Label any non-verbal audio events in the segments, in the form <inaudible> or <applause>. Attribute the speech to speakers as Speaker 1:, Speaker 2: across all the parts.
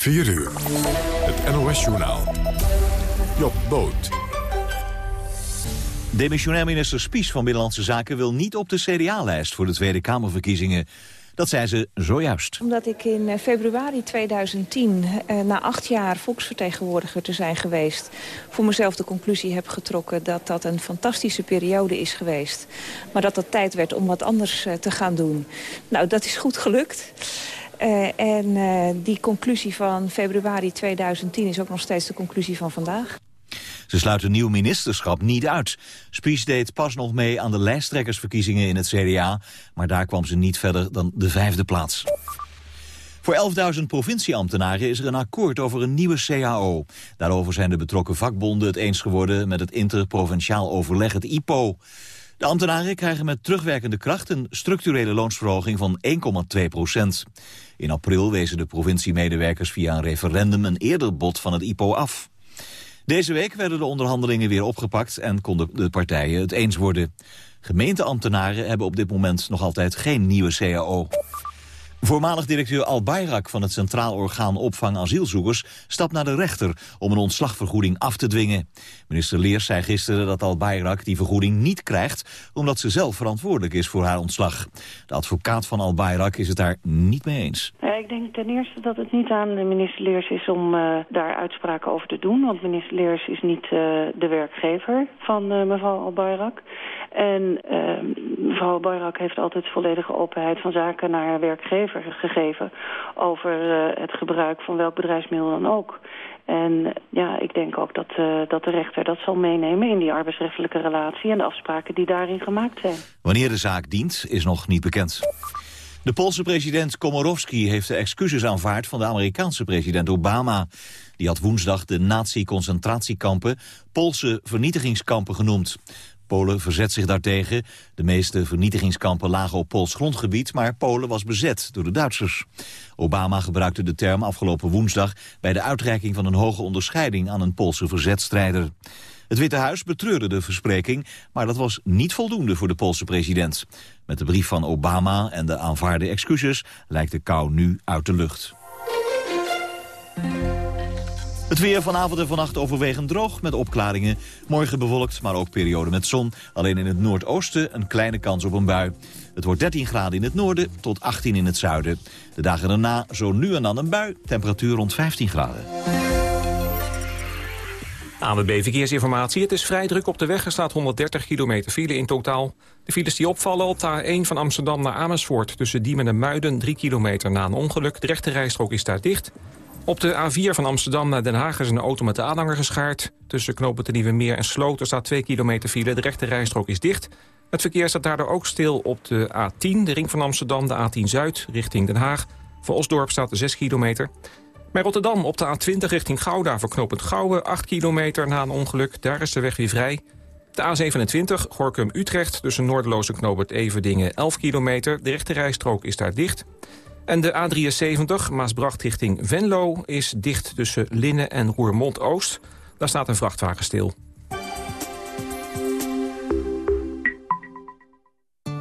Speaker 1: 4 uur. Het NOS-journaal. Job Boot.
Speaker 2: Demissionair minister Spies van Binnenlandse Zaken wil niet op de CDA-lijst voor de Tweede Kamerverkiezingen. Dat zei ze zojuist.
Speaker 3: Omdat ik in eh, februari 2010, eh, na acht jaar volksvertegenwoordiger te zijn geweest... voor mezelf de conclusie heb getrokken dat dat een fantastische periode is geweest. Maar dat het tijd werd om wat anders eh, te gaan doen. Nou, dat is goed gelukt. Uh, en uh, die conclusie van februari 2010 is ook nog steeds de conclusie van vandaag.
Speaker 2: Ze sluit een nieuw ministerschap niet uit. Spies deed pas nog mee aan de lijsttrekkersverkiezingen in het CDA... maar daar kwam ze niet verder dan de vijfde plaats. Voor 11.000 provincieambtenaren is er een akkoord over een nieuwe CAO. Daarover zijn de betrokken vakbonden het eens geworden... met het interprovinciaal overleg, het IPO. De ambtenaren krijgen met terugwerkende kracht een structurele loonsverhoging van 1,2 procent. In april wezen de provinciemedewerkers via een referendum een eerder bod van het IPO af. Deze week werden de onderhandelingen weer opgepakt en konden de partijen het eens worden. Gemeenteambtenaren hebben op dit moment nog altijd geen nieuwe CAO. Voormalig directeur Al Bayrak van het Centraal Orgaan Opvang Asielzoekers stapt naar de rechter om een ontslagvergoeding af te dwingen. Minister Leers zei gisteren dat Al Bayrak die vergoeding niet krijgt omdat ze zelf verantwoordelijk is voor haar ontslag. De advocaat van Al Bayrak is het daar niet mee eens.
Speaker 4: Ik denk ten eerste dat het niet aan de minister Leers is om uh, daar uitspraken over te doen, want minister Leers is niet uh, de werkgever van uh, mevrouw Al Bayrak. En mevrouw Bayrak heeft altijd volledige openheid van zaken naar haar werkgever gegeven over uh, het gebruik van welk bedrijfsmiddel dan ook. En ja, ik denk ook dat, uh, dat de rechter dat zal meenemen in die arbeidsrechtelijke relatie en de afspraken die daarin gemaakt zijn.
Speaker 2: Wanneer de zaak dient, is nog niet bekend. De Poolse president Komorowski heeft de excuses aanvaard van de Amerikaanse president Obama. Die had woensdag de nazi-concentratiekampen Poolse vernietigingskampen genoemd. Polen verzet zich daartegen. De meeste vernietigingskampen lagen op Pools grondgebied, maar Polen was bezet door de Duitsers. Obama gebruikte de term afgelopen woensdag bij de uitreiking van een hoge onderscheiding aan een Poolse verzetstrijder. Het Witte Huis betreurde de verspreking, maar dat was niet voldoende voor de Poolse president. Met de brief van Obama en de aanvaarde excuses lijkt de kou nu uit de lucht. Het weer vanavond en vannacht overwegend droog met opklaringen. Morgen bewolkt, maar ook periode met zon. Alleen in het noordoosten een kleine kans op een bui. Het wordt 13 graden in het noorden tot 18 in het zuiden. De dagen daarna zo nu en dan een bui. Temperatuur rond 15 graden.
Speaker 5: ANWB Verkeersinformatie. Het is vrij druk op de weg. Er staat 130 kilometer file in totaal. De files die opvallen op de A1 van Amsterdam naar Amersfoort... tussen Diemen en Muiden, 3 kilometer na een ongeluk. De rechte rijstrook is daar dicht. Op de A4 van Amsterdam naar Den Haag is een auto met de aanhanger geschaard. Tussen knopen de Nieuwe Meer en Sloten staat 2 kilometer file. De rechte rijstrook is dicht. Het verkeer staat daardoor ook stil op de A10, de ring van Amsterdam, de A10 Zuid, richting Den Haag. Voor Osdorp staat er 6 kilometer. Bij Rotterdam op de A20 richting Gouda voor knooppunt Gouwen... 8 kilometer na een ongeluk, daar is de weg weer vrij. De A27 Gorkum-Utrecht tussen Noordeloos en knooppunt Everdingen 11 kilometer. De rechte rijstrook is daar dicht. En de A73 Maasbracht richting Venlo is dicht tussen Linnen en Roermond-Oost. Daar staat een vrachtwagen stil.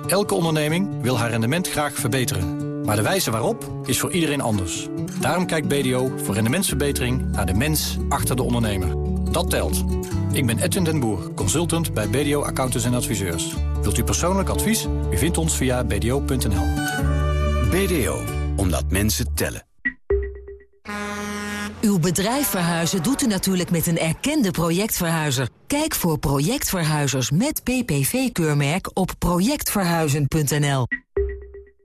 Speaker 6: Elke onderneming wil haar rendement graag verbeteren. Maar de wijze waarop is voor iedereen anders. Daarom kijkt BDO voor rendementsverbetering naar de mens achter de ondernemer. Dat telt. Ik ben Edwin den Boer, consultant bij BDO Accountants en Adviseurs. Wilt u persoonlijk advies? U vindt ons via bdo.nl.
Speaker 7: BDO, omdat mensen tellen.
Speaker 8: Uw bedrijf verhuizen doet u natuurlijk met een erkende projectverhuizer. Kijk voor projectverhuizers met PPV-keurmerk op projectverhuizen.nl.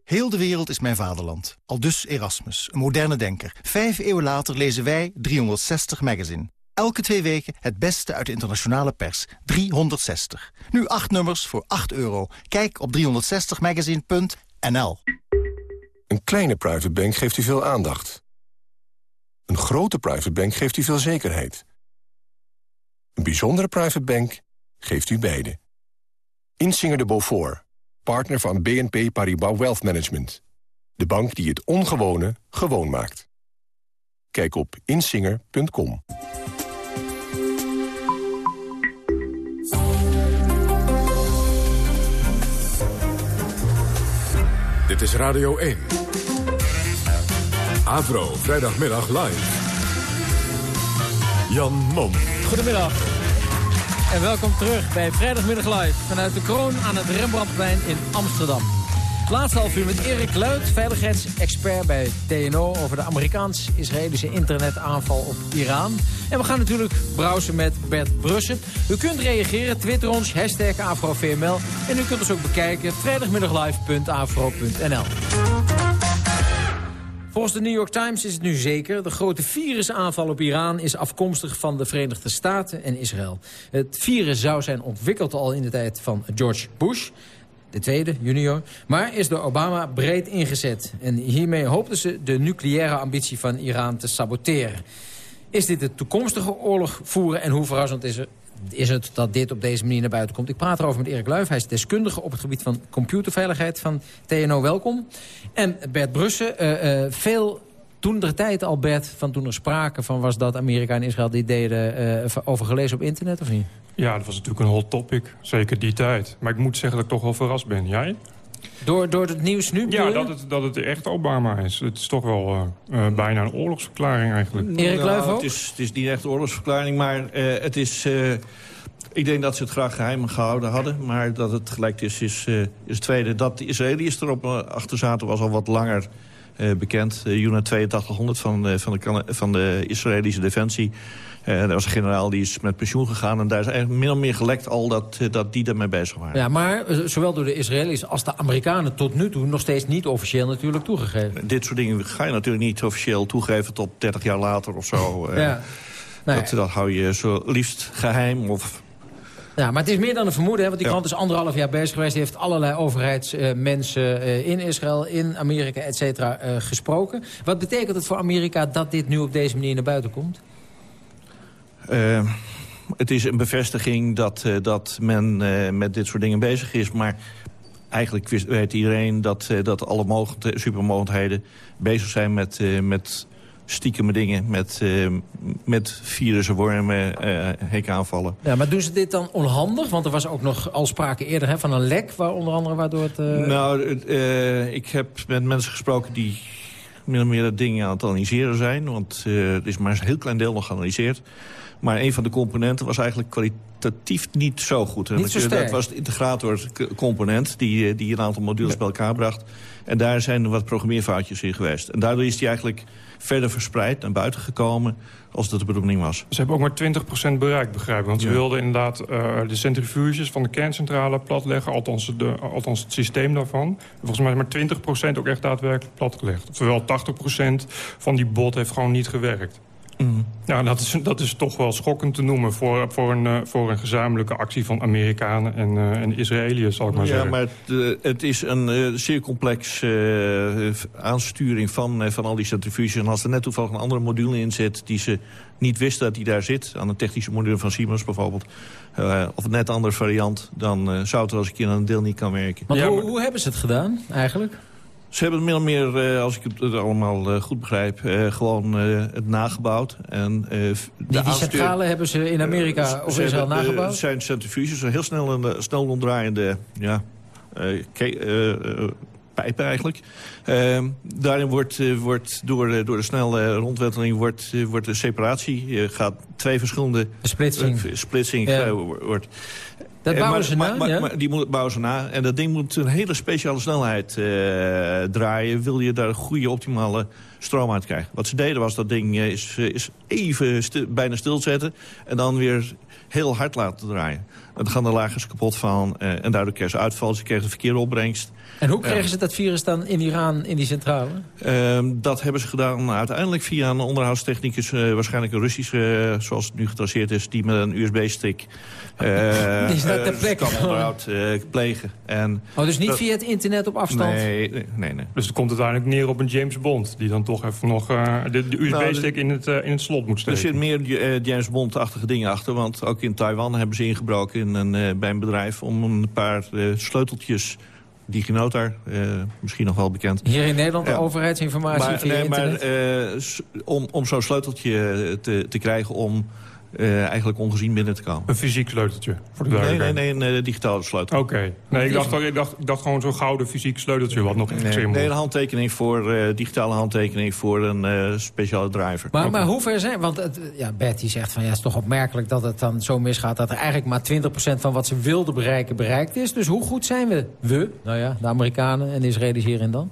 Speaker 9: Heel de wereld is mijn vaderland. Al dus Erasmus, een moderne denker. Vijf eeuwen later lezen wij 360 Magazine. Elke twee weken het beste uit de internationale pers. 360. Nu acht nummers voor 8 euro. Kijk op 360magazine.nl.
Speaker 1: Een kleine private bank geeft u veel aandacht. Een grote private bank geeft u veel zekerheid. Een bijzondere private bank geeft u beide. Insinger de Beaufort, partner van BNP Paribas Wealth Management. De bank die het ongewone gewoon maakt. Kijk op insinger.com. Dit is Radio 1.
Speaker 10: Avro, vrijdagmiddag live. Jan Mom.
Speaker 11: Goedemiddag. En welkom terug bij Vrijdagmiddag Live vanuit de kroon aan het Rembrandtplein in Amsterdam. Laatste half uur met Erik Luid, veiligheidsexpert bij TNO... over de Amerikaans-Israëlische internetaanval op Iran. En we gaan natuurlijk browsen met Bert Brussen. U kunt reageren, twitter ons, hashtag AfroVML. En u kunt ons ook bekijken, vrijdagmiddaglive.afro.nl. Volgens de New York Times is het nu zeker. De grote virusaanval op Iran is afkomstig van de Verenigde Staten en Israël. Het virus zou zijn ontwikkeld al in de tijd van George Bush de tweede, junior, maar is door Obama breed ingezet. En hiermee hoopten ze de nucleaire ambitie van Iran te saboteren. Is dit de toekomstige oorlog voeren en hoe verrassend is, er, is het dat dit op deze manier naar buiten komt? Ik praat erover met Erik Luijf, hij is deskundige op het gebied van computerveiligheid van TNO. Welkom. En Bert Brussen, uh, uh, veel toen de tijd al, Bert, van toen er sprake van was dat Amerika en Israël dit deden, uh, over gelezen op internet of niet?
Speaker 12: Ja, dat was natuurlijk een hot topic. Zeker die tijd. Maar ik moet zeggen dat ik toch wel verrast ben. Jij?
Speaker 11: Door, door het nieuws nu?
Speaker 12: Ja, dat het, dat het echt Obama is. Het is toch wel uh, uh, bijna een oorlogsverklaring eigenlijk.
Speaker 11: Erik nou,
Speaker 13: het is, het is niet echt een oorlogsverklaring, maar uh, het is... ik denk dat ze het graag geheim gehouden hadden. Maar dat het gelijk is, is, is het tweede. Dat de Israëliërs erop achter zaten was al wat langer bekend. Uh, 8200 van, van, de, van de Israëlische Defensie er was een generaal die is met pensioen gegaan. En daar is eigenlijk min of meer gelekt al dat, eh, dat die ermee bezig waren.
Speaker 11: Ja, maar eh, zowel door de Israëli's als de Amerikanen tot nu toe... nog steeds niet officieel natuurlijk toegegeven.
Speaker 13: Dit soort dingen ga je natuurlijk niet officieel toegeven... tot 30 jaar later of zo. <laughs> ja. dat, dat hou je zo liefst geheim of
Speaker 11: ja, maar het is meer dan een vermoeden, hè, want die krant is anderhalf jaar bezig geweest. Die heeft allerlei overheidsmensen uh, in Israël, in Amerika, et cetera, uh, gesproken. Wat betekent het voor Amerika dat dit nu op deze manier naar buiten komt?
Speaker 13: Uh, het is een bevestiging dat, uh, dat men uh, met dit soort dingen bezig is. Maar eigenlijk wist, weet iedereen dat, dat alle mogelijke supermogelijkheden bezig zijn met, met stiekeme dingen. Met, met virussen, wormen, hekaanvallen.
Speaker 11: Ja, maar doen ze dit dan onhandig? Want er was ook nog al sprake eerder hè, van een lek, waar onder andere waardoor het...
Speaker 13: Nou, ik heb met mensen gesproken die min of meer dat dingen aan het analyseren zijn. Want er is maar een heel klein deel nog geanalyseerd. Maar een van de componenten was eigenlijk kwalitatief niet zo goed.
Speaker 11: Niet zo
Speaker 13: dat was de integratorcomponent die, eh, die een aantal modules bij elkaar bracht. En daar zijn er wat programmeerfoutjes in geweest. En daardoor is die eigenlijk verder verspreid naar buiten gekomen als dat de bedoeling was.
Speaker 12: Ze hebben ook maar 20% bereikt, begrijp ik. Want ze wilden inderdaad uh, de centrifuges van de kerncentrale platleggen. Althans, de, althans het systeem daarvan. En volgens mij is maar 20% ook echt daadwerkelijk platgelegd. Terwijl 80% van die bot heeft gewoon niet gewerkt. Mm. Ja, dat is, dat is toch wel schokkend te noemen voor, voor, een, uh, voor een gezamenlijke actie van Amerikanen en, uh, en Israëliërs, zal ik maar
Speaker 13: ja,
Speaker 12: zeggen.
Speaker 13: Ja, maar het, uh, het, is een uh, zeer complex aansturing van, van al die centrifuges. En als er net toevallig een andere module in zit die ze niet wisten dat die daar zit... aan een technische module van Siemens bijvoorbeeld... of een net andere variant, dan zou het er als een keer aan een deel niet kan werken.
Speaker 11: Maar ja, hoe, maar... hoe hebben ze het gedaan eigenlijk?
Speaker 13: Ze hebben meer of meer, als ik het allemaal goed begrijp, gewoon het nagebouwd. En,
Speaker 11: die, die centrale hebben ze in Amerika of Israël nagebouwd?
Speaker 13: Het zijn centrifuges, heel snel, een, snel omdraaiende ja, pijpen eigenlijk. Uh, daarin wordt, uh, wordt door, uh, door de snelle rondwenteling wordt, wordt de separatie. Je gaat twee verschillende...
Speaker 11: Splitsing.
Speaker 13: splitsing ja. wordt.
Speaker 11: Dat bouwen maar, ze na,
Speaker 13: maar,
Speaker 11: ja?
Speaker 13: maar, die moet, bouwen ze na. En dat ding moet een hele speciale snelheid draaien. Wil je daar een goede optimale stroom uit krijgen. Wat ze deden was dat ding is, is even stil, bijna stilzetten. En dan weer heel hard laten draaien. Dan gaan de lagers kapot van. en daardoor kregen ze uitval. Ze kregen de verkeerde opbrengst.
Speaker 11: En hoe kregen ze dat virus dan in Iran, in die centrale?
Speaker 13: Uh, dat hebben ze gedaan uiteindelijk via een onderhoudstechnicus... Uh, waarschijnlijk een Russische, uh, zoals het nu getraceerd is... die met een USB-stick
Speaker 11: uh, <laughs> die is dat ter plekke
Speaker 13: onderhoud plegen. En,
Speaker 11: oh, dus niet via het internet op afstand?
Speaker 13: Nee, nee, nee.
Speaker 12: Dus het komt uiteindelijk neer op een James Bond... die dan toch even nog de, de USB-stick nou, in, het, in het slot moet steken.
Speaker 13: Er zit meer James Bond-achtige dingen achter... want ook in Taiwan hebben ze ingebroken in een, bij een bedrijf... om een paar sleuteltjes DigiNotar, uh, misschien nog wel bekend.
Speaker 11: Hier in Nederland de overheidsinformatie
Speaker 13: maar,
Speaker 11: via
Speaker 13: nee,
Speaker 11: internet?
Speaker 13: Maar uh, om, om zo'n sleuteltje te, te krijgen om uh, eigenlijk ongezien binnen te komen.
Speaker 12: Een fysiek sleuteltje, voor de
Speaker 13: Nee, nee, nee, een uh, digitale sleutel.
Speaker 12: Oké. Okay. Nee, ik dacht, ik, dacht, ik dacht gewoon zo'n gouden fysiek sleuteltje wat nog
Speaker 13: nee,
Speaker 12: nee,
Speaker 13: nee, een handtekening voor, uh, digitale handtekening voor een speciale driver.
Speaker 11: Maar, okay. maar hoe ver zijn... Want het, ja, Betty zegt van ja, het is toch opmerkelijk dat het dan zo misgaat... dat er eigenlijk maar 20% van wat ze wilden bereiken bereikt is. Dus hoe goed zijn we? We, nou ja, de Amerikanen en de Israëli's hierin dan?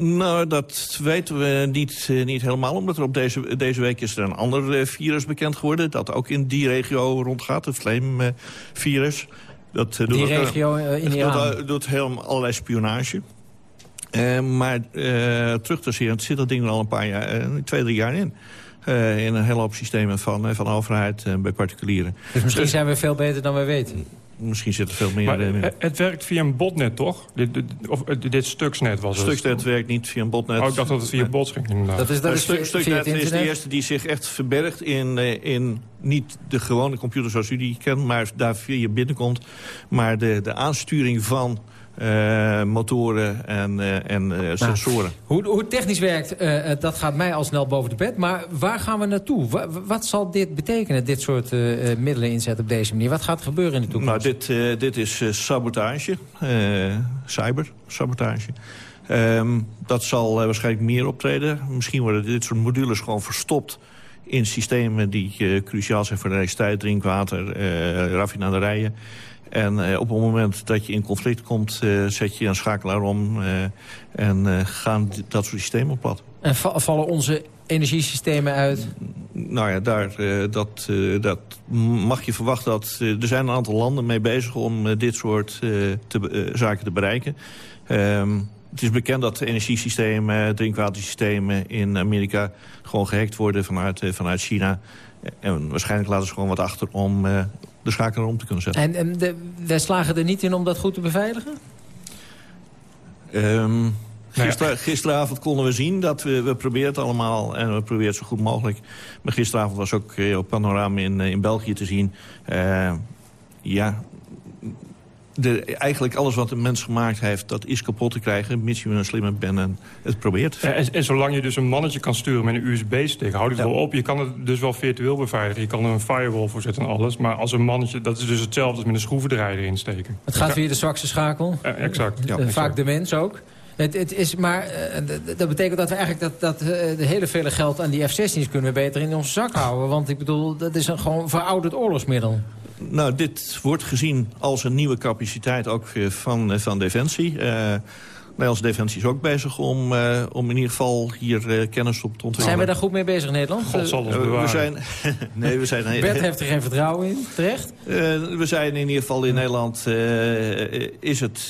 Speaker 13: Nou, dat weten we niet, uh, niet helemaal. Omdat er op deze, deze week is er een ander uh, virus bekend geworden... dat ook in die regio rondgaat, het Flame-virus. dat
Speaker 11: uh, die regio in Iran?
Speaker 13: Dat doet helemaal allerlei spionage. maar terug te zien, zit dat ding er al een paar jaar, twee, drie jaar in. in een hele hoop systemen van, van overheid en bij particulieren.
Speaker 11: Dus misschien dus, zijn we veel beter dan we weten?
Speaker 13: Misschien zit er veel meer
Speaker 12: maar
Speaker 13: in.
Speaker 12: Het werkt via een botnet, toch? Dit, dit, of dit Stuxnet was het?
Speaker 13: Stuxnet werkt niet via een botnet.
Speaker 12: Oh, ik dacht dat het via bots ging, inderdaad.
Speaker 11: Dat is, dat is
Speaker 13: Stuxnet is de eerste die zich echt verbergt in, in niet de gewone computer zoals u die kent... maar daar via je binnenkomt. Maar de, de aansturing van uh, motoren en, uh, en uh, sensoren.
Speaker 11: Hoe, hoe het technisch werkt, dat gaat mij al snel boven de bed. Maar waar gaan we naartoe? Wa wat zal dit betekenen, dit soort middelen inzetten op deze manier? Wat gaat er gebeuren in de toekomst?
Speaker 13: Nou, dit, dit is sabotage, cybersabotage. Um, dat zal waarschijnlijk meer optreden. Misschien worden dit soort modules gewoon verstopt in systemen die cruciaal zijn voor de elektriciteit, drinkwater, raffinaderijen. En uh, op het moment dat je in conflict komt, uh, zet je een schakelaar om uh, en gaan dat soort systemen op pad.
Speaker 11: En vallen onze energiesystemen uit?
Speaker 13: Nou ja, daar, dat, dat mag je verwachten. dat Er zijn een aantal landen mee bezig om dit soort te, zaken te bereiken. Um, het is bekend dat energiesystemen, drinkwatersystemen in Amerika... gewoon gehackt worden vanuit, vanuit China. En waarschijnlijk laten ze gewoon wat achter om de schakelaar om te kunnen zetten.
Speaker 11: En, en de, wij slagen er niet in om dat goed te beveiligen?
Speaker 13: Um, gister, gisteravond konden we zien dat we, we proberen het allemaal en we proberen het zo goed mogelijk. Maar gisteravond was ook eh, op Panorama in, eh, in België te zien. Uh, ja, de, eigenlijk alles wat een mens gemaakt heeft, dat is kapot te krijgen... mits je een slimme bent en het probeert.
Speaker 12: en, en, zolang je dus een mannetje kan sturen met een USB-stick, houdt het ja. wel op. Je kan het dus wel virtueel beveiligen. Je kan er een firewall voor zetten en alles. Maar als een mannetje, dat is dus hetzelfde als met een schroevendraaier insteken.
Speaker 11: Het gaat via de zwakste schakel.
Speaker 12: Ja, exact. Ja,
Speaker 11: exact. Vaak de mens ook. Het, het, is maar, uh, dat betekent dat we eigenlijk dat, dat uh, de hele vele geld aan die F-16's kunnen we beter in onze zak houden. Want ik bedoel, dat is een gewoon verouderd oorlogsmiddel.
Speaker 13: Nou, dit wordt gezien als een nieuwe capaciteit ook van, van Defensie. Uh, Nederlandse Defensie is ook bezig om, uh, om in ieder geval hier uh, kennis op te ontwikkelen.
Speaker 11: Zijn we daar goed mee bezig in Nederland?
Speaker 12: God zal ons
Speaker 13: uh, we zijn, <laughs> nee, we zijn,
Speaker 11: Bert heeft er geen vertrouwen in, terecht?
Speaker 13: we zijn in ieder geval in Nederland... is het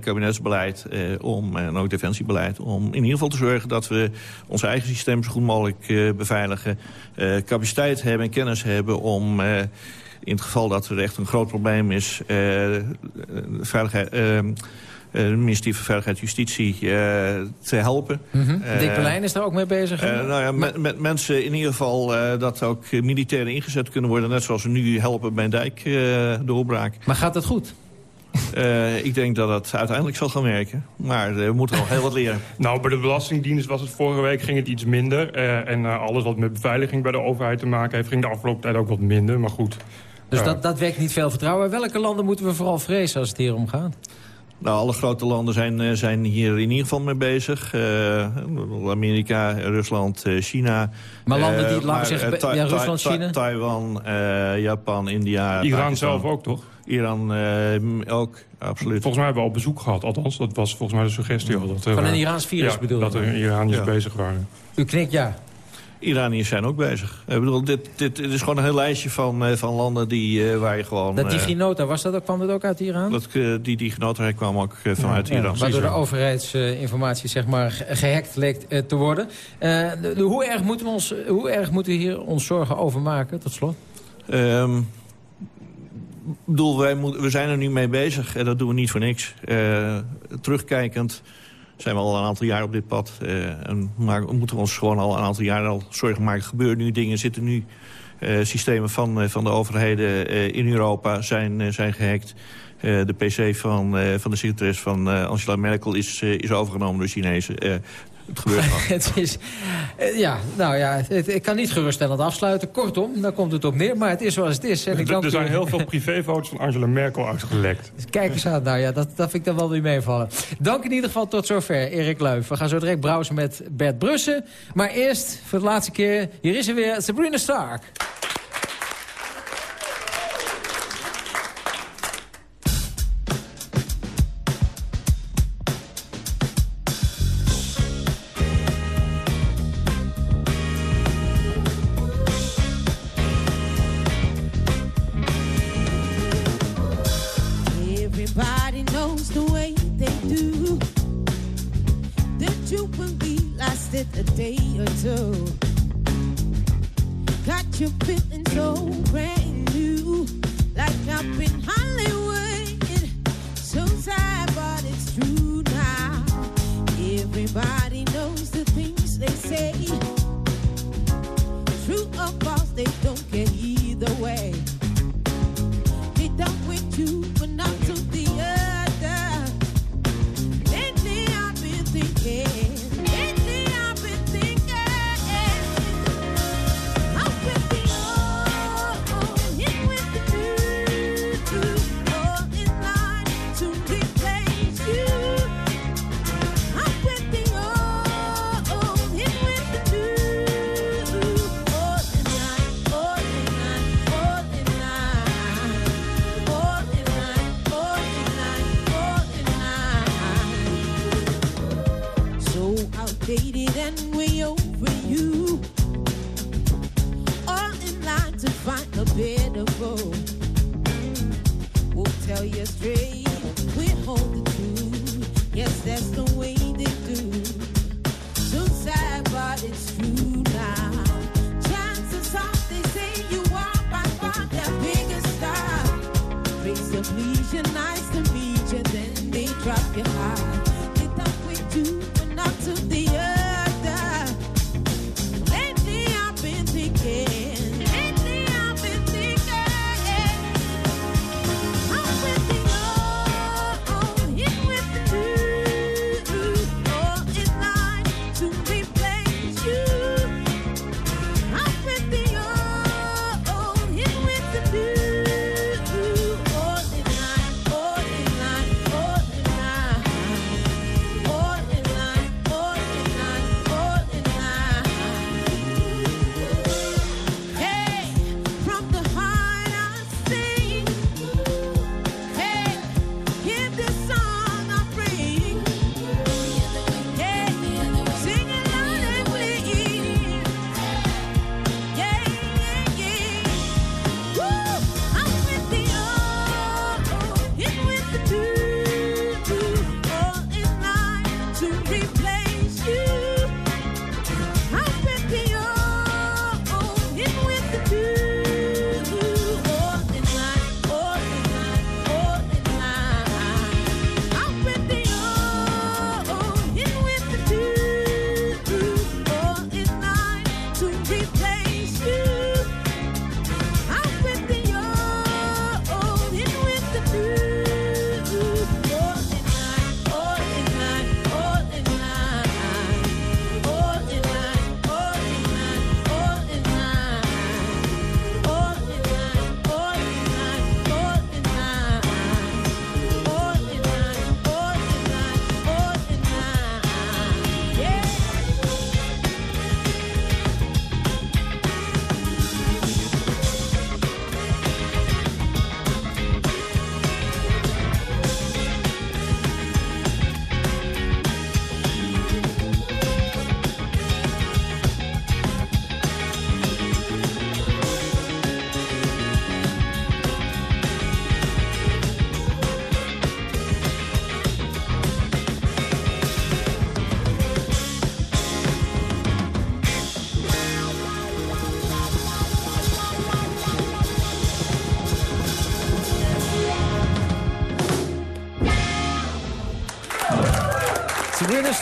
Speaker 13: kabinetsbeleid om, en ook defensiebeleid... om in ieder geval te zorgen dat we onze eigen systeem zo goed mogelijk beveiligen. capaciteit hebben en kennis hebben om in het geval dat er echt een groot probleem is... Uh, veiligheid, uh, het ministerie van Veiligheid en Justitie uh, te helpen.
Speaker 11: Mm -hmm. uh, Dick Berlijn is daar ook mee bezig?
Speaker 13: Uh, nou ja, met, met, mensen in ieder geval dat ook militairen ingezet kunnen worden. Net zoals we nu helpen bij een dijkdoorbraak.
Speaker 11: maar gaat dat goed?
Speaker 13: Uh, ik denk dat het uiteindelijk zal gaan werken. Maar uh, we moeten nog heel wat leren. <laughs>
Speaker 12: Nou, bij de Belastingdienst was het vorige week ging het iets minder. Uh, en alles wat met beveiliging bij de overheid te maken heeft... ging de afgelopen tijd ook wat minder, maar goed.
Speaker 11: Dus dat, dat wekt niet veel vertrouwen. Welke landen moeten we vooral vrezen als het hier om gaat?
Speaker 13: Nou, alle grote landen zijn, zijn hier in ieder geval mee bezig. Uh, Amerika, Rusland, uh, China.
Speaker 11: Maar landen die, uh, laten we zeggen, ja, Rusland, China?
Speaker 13: Taiwan, Japan, India,
Speaker 12: Iran
Speaker 13: Pakistan.
Speaker 12: zelf ook, toch?
Speaker 13: Iran ook, absoluut.
Speaker 12: Volgens mij hebben we al bezoek gehad, althans. Dat was volgens mij de suggestie al. Dat
Speaker 11: Van een Iraans virus
Speaker 12: ja,
Speaker 11: bedoel
Speaker 12: dat er Iraniërs ja. bezig waren.
Speaker 11: U knikt ja.
Speaker 13: Iraniërs zijn ook bezig. Ik bedoel, dit, dit, dit is gewoon een heel lijstje van, uh, van landen die, uh, waar je gewoon...
Speaker 11: Dat DigiNota, was dat ook, kwam dat ook uit Iran?
Speaker 13: Dat, die DigiNota kwam ook vanuit ja, Iran.
Speaker 11: Ja, waardoor de overheidsinformatie zeg maar, gehackt leek te worden. De, de, hoe, erg moeten we ons, hoe erg moeten we hier ons zorgen over maken, tot slot?
Speaker 13: Um, bedoel, wij moet, we zijn er nu mee bezig en dat doen we niet voor niks. terugkijkend zijn we al een aantal jaar op dit pad. Uh, en maar we moeten ons gewoon al een aantal jaar al zorgen maken. Gebeuren nu dingen, zitten nu uh, systemen van, uh, van de overheden in Europa zijn, zijn gehackt. de pc van, van de secretaris van Angela Merkel is, is overgenomen door Chinezen. <laughs>
Speaker 11: Het
Speaker 14: is, eh, ja, nou ja, het, ik kan niet geruststellend afsluiten. Kortom, daar komt het op neer, maar het is zoals het is. En
Speaker 12: er zijn heel veel privéfoto's van Angela Merkel uitgelekt. <laughs>
Speaker 14: Kijk eens aan, nou ja, dat, dat vind ik dan wel weer meevallen. Dank in ieder geval tot zover, Erik Luif. We gaan zo direct browsen met Bert Brussen. Maar eerst, voor de laatste keer, hier is ze weer, Sabrina Stark.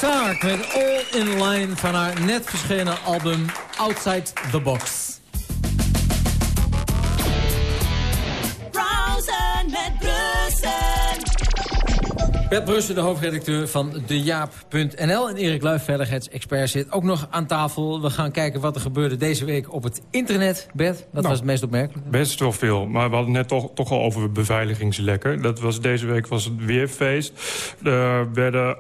Speaker 14: Clark met All In Line van haar net verschenen album Outside The Box.
Speaker 11: Bert Brussen, de hoofdredacteur van dejaap.nl. En Erik Luijf, veiligheidsexpert, zit ook nog aan tafel. We gaan kijken wat er gebeurde deze week op het internet. Bert, wat
Speaker 12: Nou,
Speaker 11: was het meest opmerkelijk?
Speaker 12: Best wel veel, maar we hadden het net toch, toch al over beveiligingslekken. Dat was, deze week was het weer feest. Er werden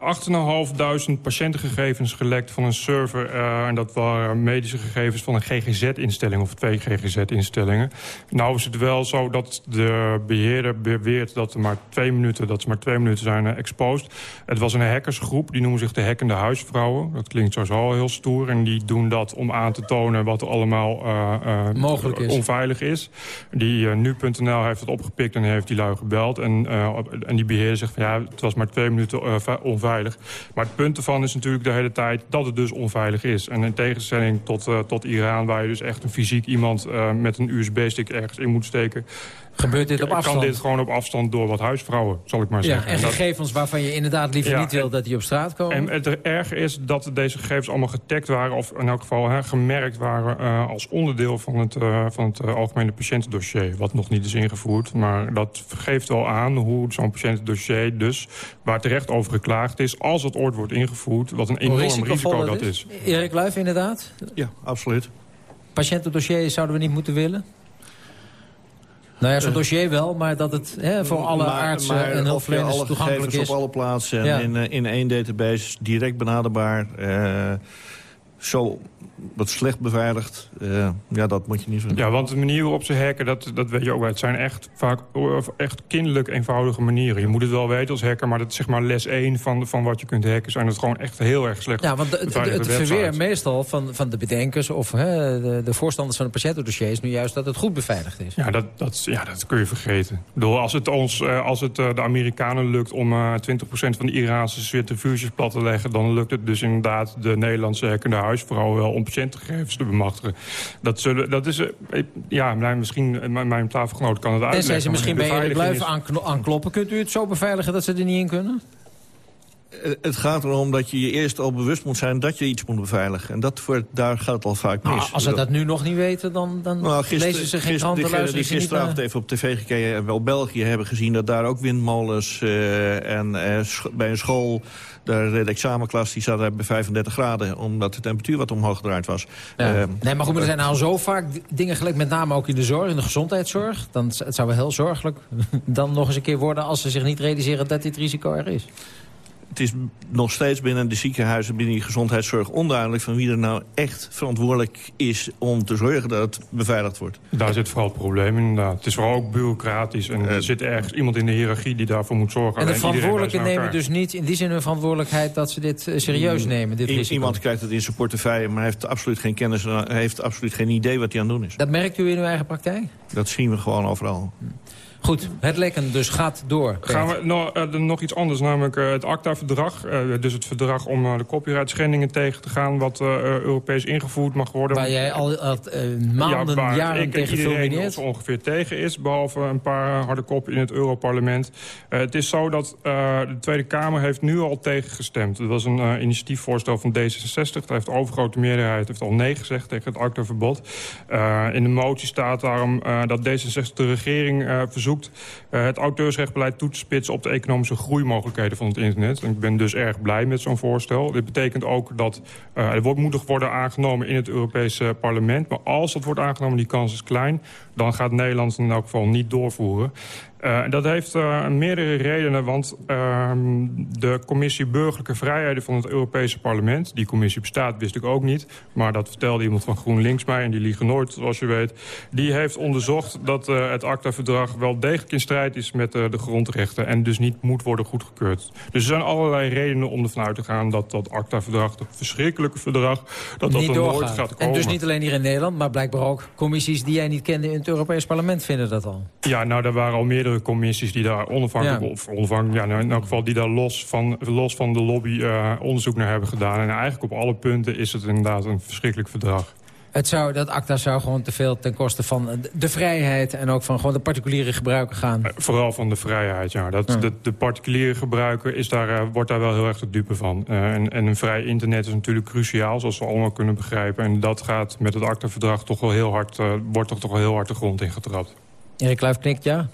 Speaker 12: 8.500 patiëntengegevens gelekt van een server. eh, en dat waren medische gegevens van een GGZ-instelling of twee GGZ-instellingen. Nou is het wel zo dat de beheerder beweert dat, er maar twee minuten, dat ze maar twee minuten zijn eh, exposed. Het was een hackersgroep, die noemen zich de Hackende Huisvrouwen. Dat klinkt sowieso al heel stoer. En die doen dat om aan te tonen wat er allemaal eh, eh,
Speaker 11: Mogelijk is.
Speaker 12: onveilig is. Die eh, nu.nl heeft het opgepikt en heeft die lui gebeld. En, en die beheerder zegt van ja, het was maar twee minuten ve- onveilig. Maar het punt ervan is natuurlijk de hele tijd dat het dus onveilig is. En in tegenstelling tot, tot Iran, waar je dus echt een fysiek iemand met een USB-stick ergens in moet steken.
Speaker 11: Gebeurt dit op
Speaker 12: Kan
Speaker 11: afstand?
Speaker 12: dit gewoon op afstand door wat huisvrouwen, zal ik maar
Speaker 11: Ja,
Speaker 12: zeggen.
Speaker 11: en
Speaker 12: dat-
Speaker 11: gegevens waarvan je inderdaad liever
Speaker 12: Ja,
Speaker 11: niet wil dat die op straat komen.
Speaker 12: en het erge is dat deze gegevens allemaal getagd waren... of in elk geval hè, gemerkt waren eh, als onderdeel van het, eh, van het eh, algemene patiëntendossier. Wat nog niet is ingevoerd. Maar dat geeft wel aan hoe zo'n patiëntendossier dus... waar terecht over geklaagd is, als het ooit wordt ingevoerd... wat een enorm risico dat is.
Speaker 11: Erik Luijf, inderdaad?
Speaker 13: Ja, absoluut.
Speaker 11: Patiëntendossiers zouden we niet moeten willen? Nou ja, zo'n
Speaker 13: Eh,
Speaker 11: dossier wel, maar dat het hè, voor alle
Speaker 13: Maar-
Speaker 11: artsen
Speaker 13: maar
Speaker 11: en hulpverleners
Speaker 13: alle
Speaker 11: toegankelijk is.
Speaker 13: op alle plaatsen en
Speaker 11: Ja.
Speaker 13: in, eh, in één database direct benaderbaar. eh, zo wat slecht beveiligd. eh, ja, dat moet je niet doen.
Speaker 12: Ja, want de manier waarop ze hacken, dat, dat weet je ook wel. Het zijn echt vaak echt kinderlijk eenvoudige manieren. Je moet het wel weten als hacker, maar dat is zeg maar les 1 van, van wat je kunt hacken. Zijn het gewoon echt heel erg slecht
Speaker 11: Ja, want de- de- het verweer meestal van, van de bedenkers of hè, de, de voorstanders van het patiëntendossier is nu juist dat het goed beveiligd is.
Speaker 12: Ja dat, dat, ja, dat kun je vergeten. Ik bedoel, als het, ons, eh, als het eh, de Amerikanen lukt om eh 20% van de Iraanse centrifuges plat te leggen... dan lukt het dus inderdaad de Nederlandse hekkende huisvrouw wel om patiëntengegevens te bemachtigen. Dat, zullen, dat is, eh, ja, mijn, misschien eh, mijn, mijn tafelgenoot kan het
Speaker 11: En
Speaker 12: uitleggen.
Speaker 11: zij ze
Speaker 12: maar
Speaker 11: misschien bij Luijf
Speaker 12: is-
Speaker 11: aankloppen. Kunt u het zo beveiligen dat ze er niet in kunnen?
Speaker 13: Eh, Het gaat erom dat je je eerst al bewust moet zijn dat je iets moet beveiligen. En dat voor, daar gaat het al vaak mis.
Speaker 11: Nou, als ze dat nu nog niet weten, dan, dan
Speaker 13: Nou, gister-
Speaker 11: lezen ze geen kranten, luisteren
Speaker 13: die
Speaker 11: ze
Speaker 13: gisteravond even op tv gekeken hebben, wel België hebben gezien... dat daar ook windmolens eh, en bij een school... De examenklas die zat bij 35 graden... omdat de temperatuur wat omhoog gedraaid was.
Speaker 11: Ja.
Speaker 13: Eh,
Speaker 11: nee, maar goed, maar er zijn nou zo vaak dingen gelekt, met name ook in de zorg, in de gezondheidszorg. Dan, het zou wel heel zorgelijk <laughs> dan nog eens een keer worden als ze zich niet realiseren dat dit risico er is.
Speaker 13: Het is nog steeds binnen de ziekenhuizen, binnen die gezondheidszorg... onduidelijk van wie er nou echt verantwoordelijk is om te zorgen dat het beveiligd wordt.
Speaker 12: Daar zit vooral het probleem inderdaad. Het is vooral ook bureaucratisch. En er zit ergens iemand in de hiërarchie die daarvoor moet zorgen.
Speaker 11: En de verantwoordelijken nemen dus niet in die zin hun verantwoordelijkheid dat ze dit eh, serieus nemen, dit
Speaker 13: I-
Speaker 11: risico.
Speaker 13: Iemand krijgt het in zijn portefeuille, maar heeft absoluut geen kennis... en hij heeft absoluut geen idee wat hij aan het doen is.
Speaker 11: Dat merkt u in uw eigen praktijk?
Speaker 13: Dat zien we gewoon overal.
Speaker 11: Goed, het lekken dus gaat door.
Speaker 12: Gaan we nog, eh, nog iets anders, namelijk eh, het ACTA-verdrag. Eh, dus het verdrag om de copyright-schendingen tegen te gaan... wat Europees ingevoerd mag worden.
Speaker 11: Waar jij al, al maanden,
Speaker 12: waar
Speaker 11: jaren
Speaker 12: ik en
Speaker 11: tegen
Speaker 12: iedereen ongeveer tegen is. Behalve een paar harde koppen in het Europarlement. Het is zo dat de Tweede Kamer heeft nu al tegengestemd. Het was een initiatiefvoorstel van D66. Daar heeft de overgrote meerderheid heeft al nee gezegd tegen het ACTA-verbod. In de motie staat daarom dat D66 de regering verzoekt... eh, het auteursrechtbeleid toe te spitsen op de economische groeimogelijkheden van het internet. En ik ben dus erg blij met zo'n voorstel. Dit betekent ook dat eh, er wordt, moet worden aangenomen in het Europese parlement. Maar als dat wordt aangenomen, die kans is klein... dan gaat Nederland het in elk geval niet doorvoeren. Eh, en dat heeft eh, meerdere redenen, want ehm, de commissie Burgerlijke Vrijheden van het Europese parlement... die commissie bestaat, wist ik ook niet, maar dat vertelde iemand van GroenLinks mij... en die liegen nooit, zoals je weet. Die heeft onderzocht dat eh, het ACTA-verdrag wel degelijk in strijd is met de grondrechten... en dus niet moet worden goedgekeurd. Dus er zijn allerlei redenen om ervan uit te gaan dat dat ACTA-verdrag... dat verschrikkelijke verdrag, dat dat er nooit gaat komen.
Speaker 11: En dus niet alleen hier in Nederland, maar blijkbaar ook commissies die jij niet kende in het Europees parlement vinden dat al.
Speaker 12: Ja, nou, er waren al meerdere commissies die daar onafhankelijk...
Speaker 11: Ja.
Speaker 12: of onafhankelijk, ja, nou, in elk geval die daar los van, los van de lobby eh, onderzoek naar hebben gedaan. En eigenlijk op alle punten is het inderdaad een verschrikkelijk verdrag.
Speaker 11: Het zou, dat ACTA zou gewoon te veel ten koste van de- vrijheid... en ook van gewoon de particuliere gebruiker gaan.
Speaker 12: Eh, Vooral van de vrijheid, ja. Dat,
Speaker 11: Ja.
Speaker 12: De, de particuliere gebruiker is daar, eh, wordt daar wel heel erg de dupe van. En, en een vrij internet is natuurlijk cruciaal, zoals we allemaal kunnen begrijpen. En dat gaat met het ACTA-verdrag toch wel heel hard... wordt toch toch wel heel hard de grond ingetrapt.
Speaker 11: Erik Kluif knikt ja.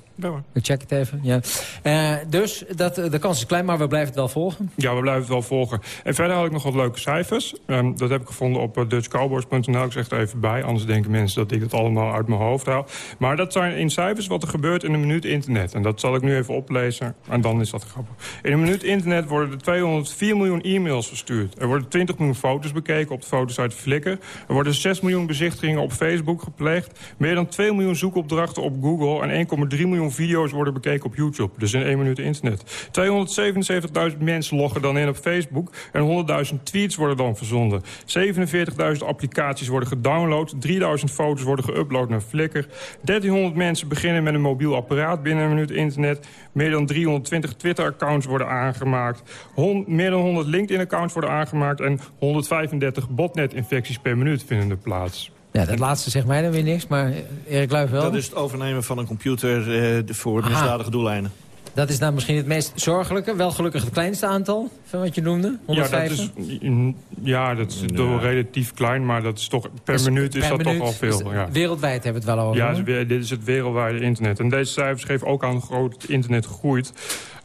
Speaker 11: Ik check het even, ja. Eh, dus dat, de kans is klein, maar we blijven het wel volgen.
Speaker 12: Ja, we blijven het wel volgen. En verder had ik nog wat leuke cijfers. Ehm, dat heb ik gevonden op uh, dutchcowboys.nl. Ik zeg er even bij, anders denken mensen dat ik het allemaal uit mijn hoofd haal. Maar dat zijn in cijfers wat er gebeurt in een minuut internet. En dat zal ik nu even oplezen, en dan is dat grappig. In een minuut internet worden er 204 miljoen e-mails verstuurd. Er worden 20 miljoen foto's bekeken op de foto's uit Flickr. Er worden 6 miljoen bezichtigingen op Facebook gepleegd. Meer dan 2 miljoen zoekopdrachten op Google. En 1,3 miljoen video's worden bekeken op YouTube. Dus in één minuut internet. 277.000 mensen loggen dan in op Facebook. En 100.000 tweets worden dan verzonden. 47.000 applicaties worden gedownload. 3.000 foto's worden geüpload naar Flickr. 1300 mensen beginnen met een mobiel apparaat binnen een minuut internet. Meer dan 320 Twitter-accounts worden aangemaakt. Meer dan 100 LinkedIn-accounts worden aangemaakt. En 135 botnet-infecties per minuut vinden er plaats.
Speaker 11: Ja, dat laatste zegt mij dan weer niks, maar Erik Luijf wel.
Speaker 13: Dat is het overnemen van een computer eh, voor
Speaker 11: Aha.
Speaker 13: misdadige doeleinden.
Speaker 11: Dat is nou misschien het meest zorgelijke. Wel gelukkig het kleinste aantal van wat je noemde.
Speaker 12: Ja, dat
Speaker 11: 150.
Speaker 12: is, ja, dat is toch relatief klein, maar dat is toch, per
Speaker 11: Dus
Speaker 12: minuut is
Speaker 11: per
Speaker 12: dat
Speaker 11: minuut
Speaker 12: toch al veel.
Speaker 11: is-
Speaker 12: Ja.
Speaker 11: Wereldwijd hebben we het wel over.
Speaker 12: Ja, dit is het wereldwijde internet. En deze cijfers geven ook aan hoe groot het internet groeit.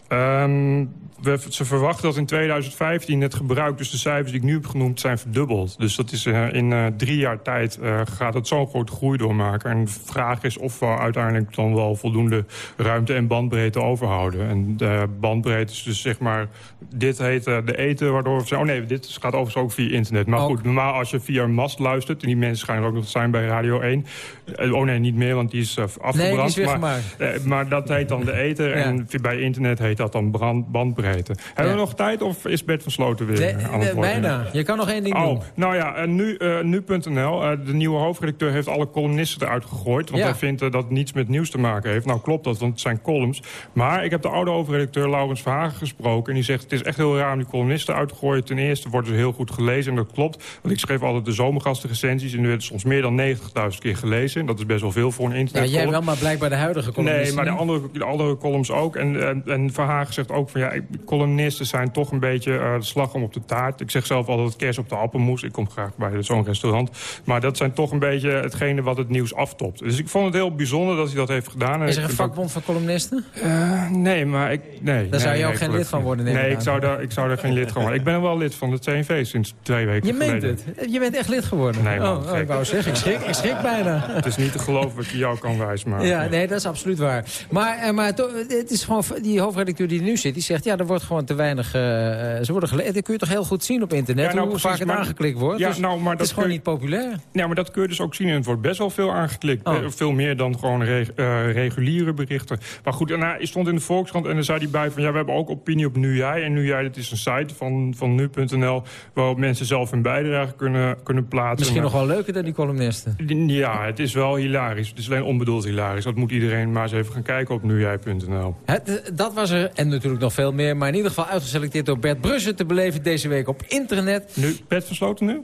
Speaker 12: Ehm, we, ze verwachten dat in 2015 het gebruik, dus de cijfers die ik nu heb genoemd, zijn verdubbeld. Dus dat is eh, in eh, drie jaar tijd eh, gaat het zo'n grote groei doormaken. En de vraag is of we uiteindelijk dan wel voldoende ruimte en bandbreedte overhouden. En de bandbreedte is dus zeg maar, dit heet de eten waardoor we... Oh nee, dit gaat overigens ook via internet. Maar goed, normaal als je via een mast luistert, en die mensen schijnen ook nog te zijn bij Radio 1. Eh, oh nee, niet meer, want die is afgebrand.
Speaker 11: Nee, die is weer
Speaker 12: maar, maar dat heet dan de ether en bij internet heet dat dan brand, bandbreedte. Hebben we nog tijd of is Bert van Sloten weer eh,
Speaker 11: bijna. Je kan nog één ding
Speaker 12: Oh,
Speaker 11: doen.
Speaker 12: nou ja, en nu, eh, nu.nl, eh, de nieuwe hoofdredacteur heeft alle columnisten eruit gegooid. Want
Speaker 11: Ja.
Speaker 12: hij vindt eh, dat het niets met nieuws te maken heeft. Nou klopt dat, want het zijn columns. Maar ik heb de oude hoofdredacteur Laurens Verhagen gesproken. En die zegt, het is echt heel raar om die columnisten uit te gooien. Ten eerste worden ze heel goed gelezen en dat klopt. Want ik schreef altijd de zomergastenrecensies. En nu werd het soms meer dan 90.000 keer gelezen. En dat is best wel veel voor een
Speaker 11: Ja,
Speaker 12: internet
Speaker 11: jij wel, maar blijkbaar de huidige columnisten
Speaker 12: Nee, maar de
Speaker 11: niet.
Speaker 12: andere, de andere columns ook. En, en, en Verhagen zegt ook van ja, ik- columnisten zijn toch een beetje eh, de slag om op de taart. Ik zeg zelf altijd kers op de appelmoes. Ik kom graag bij zo'n restaurant. Maar dat zijn toch een beetje hetgene wat het nieuws aftopt. Dus ik vond het heel bijzonder dat hij dat heeft gedaan.
Speaker 11: Is er een vakbond van columnisten?
Speaker 12: Eh, nee, maar ik... Nee,
Speaker 11: Daar zou
Speaker 12: nee,
Speaker 11: je ook geen lid van worden,
Speaker 12: Nee, ik zou, daar, ik zou daar geen lid van worden. Ik ben wel lid van de CNV sinds twee weken
Speaker 11: Je meent het. Je bent echt lid geworden.
Speaker 12: Nee, man,
Speaker 11: oh, oh, ik wou zeggen, ik schrik, ik schrik bijna.
Speaker 12: Het is niet te geloven wat je jou kan wijsmaken.
Speaker 11: Ja, nee, dat is absoluut waar. Maar, eh, maar het is gewoon, die hoofdredacteur die er nu zit, die zegt... ja, er wordt gewoon te weinig... eh, ze worden gelezen. Dat kun je toch heel goed zien op internet,
Speaker 12: Ja, nou,
Speaker 11: hoe
Speaker 12: precies,
Speaker 11: vaak het aangeklikt wordt.
Speaker 12: Ja,
Speaker 11: Dus
Speaker 12: nou, maar
Speaker 11: het
Speaker 12: dat
Speaker 11: is gewoon niet populair.
Speaker 12: Ja, maar dat kun je dus ook zien. En het wordt best wel veel aangeklikt.
Speaker 11: Oh.
Speaker 12: Eh, Veel meer dan gewoon re- eh, reguliere berichten. Maar goed, daarna stond in de Volkskrant en dan zei hij bij van... ja, we hebben ook opinie op Nu Jij. En Nu Jij, dat is een site van, van nu.nl... waarop mensen zelf hun bijdrage kunnen, kunnen plaatsen.
Speaker 11: Misschien nog
Speaker 12: Nou,
Speaker 11: wel leuker dan die columnisten.
Speaker 12: Ja, het is wel hilarisch. Het is alleen onbedoeld hilarisch. Dat moet iedereen maar eens even gaan kijken op nujij.nl.
Speaker 11: Eh, dat was er, en natuurlijk nog veel meer... maar in ieder geval uitgeselecteerd door Bert Brussen... te beleven deze week op internet.
Speaker 12: Nu, Bert versloten nu?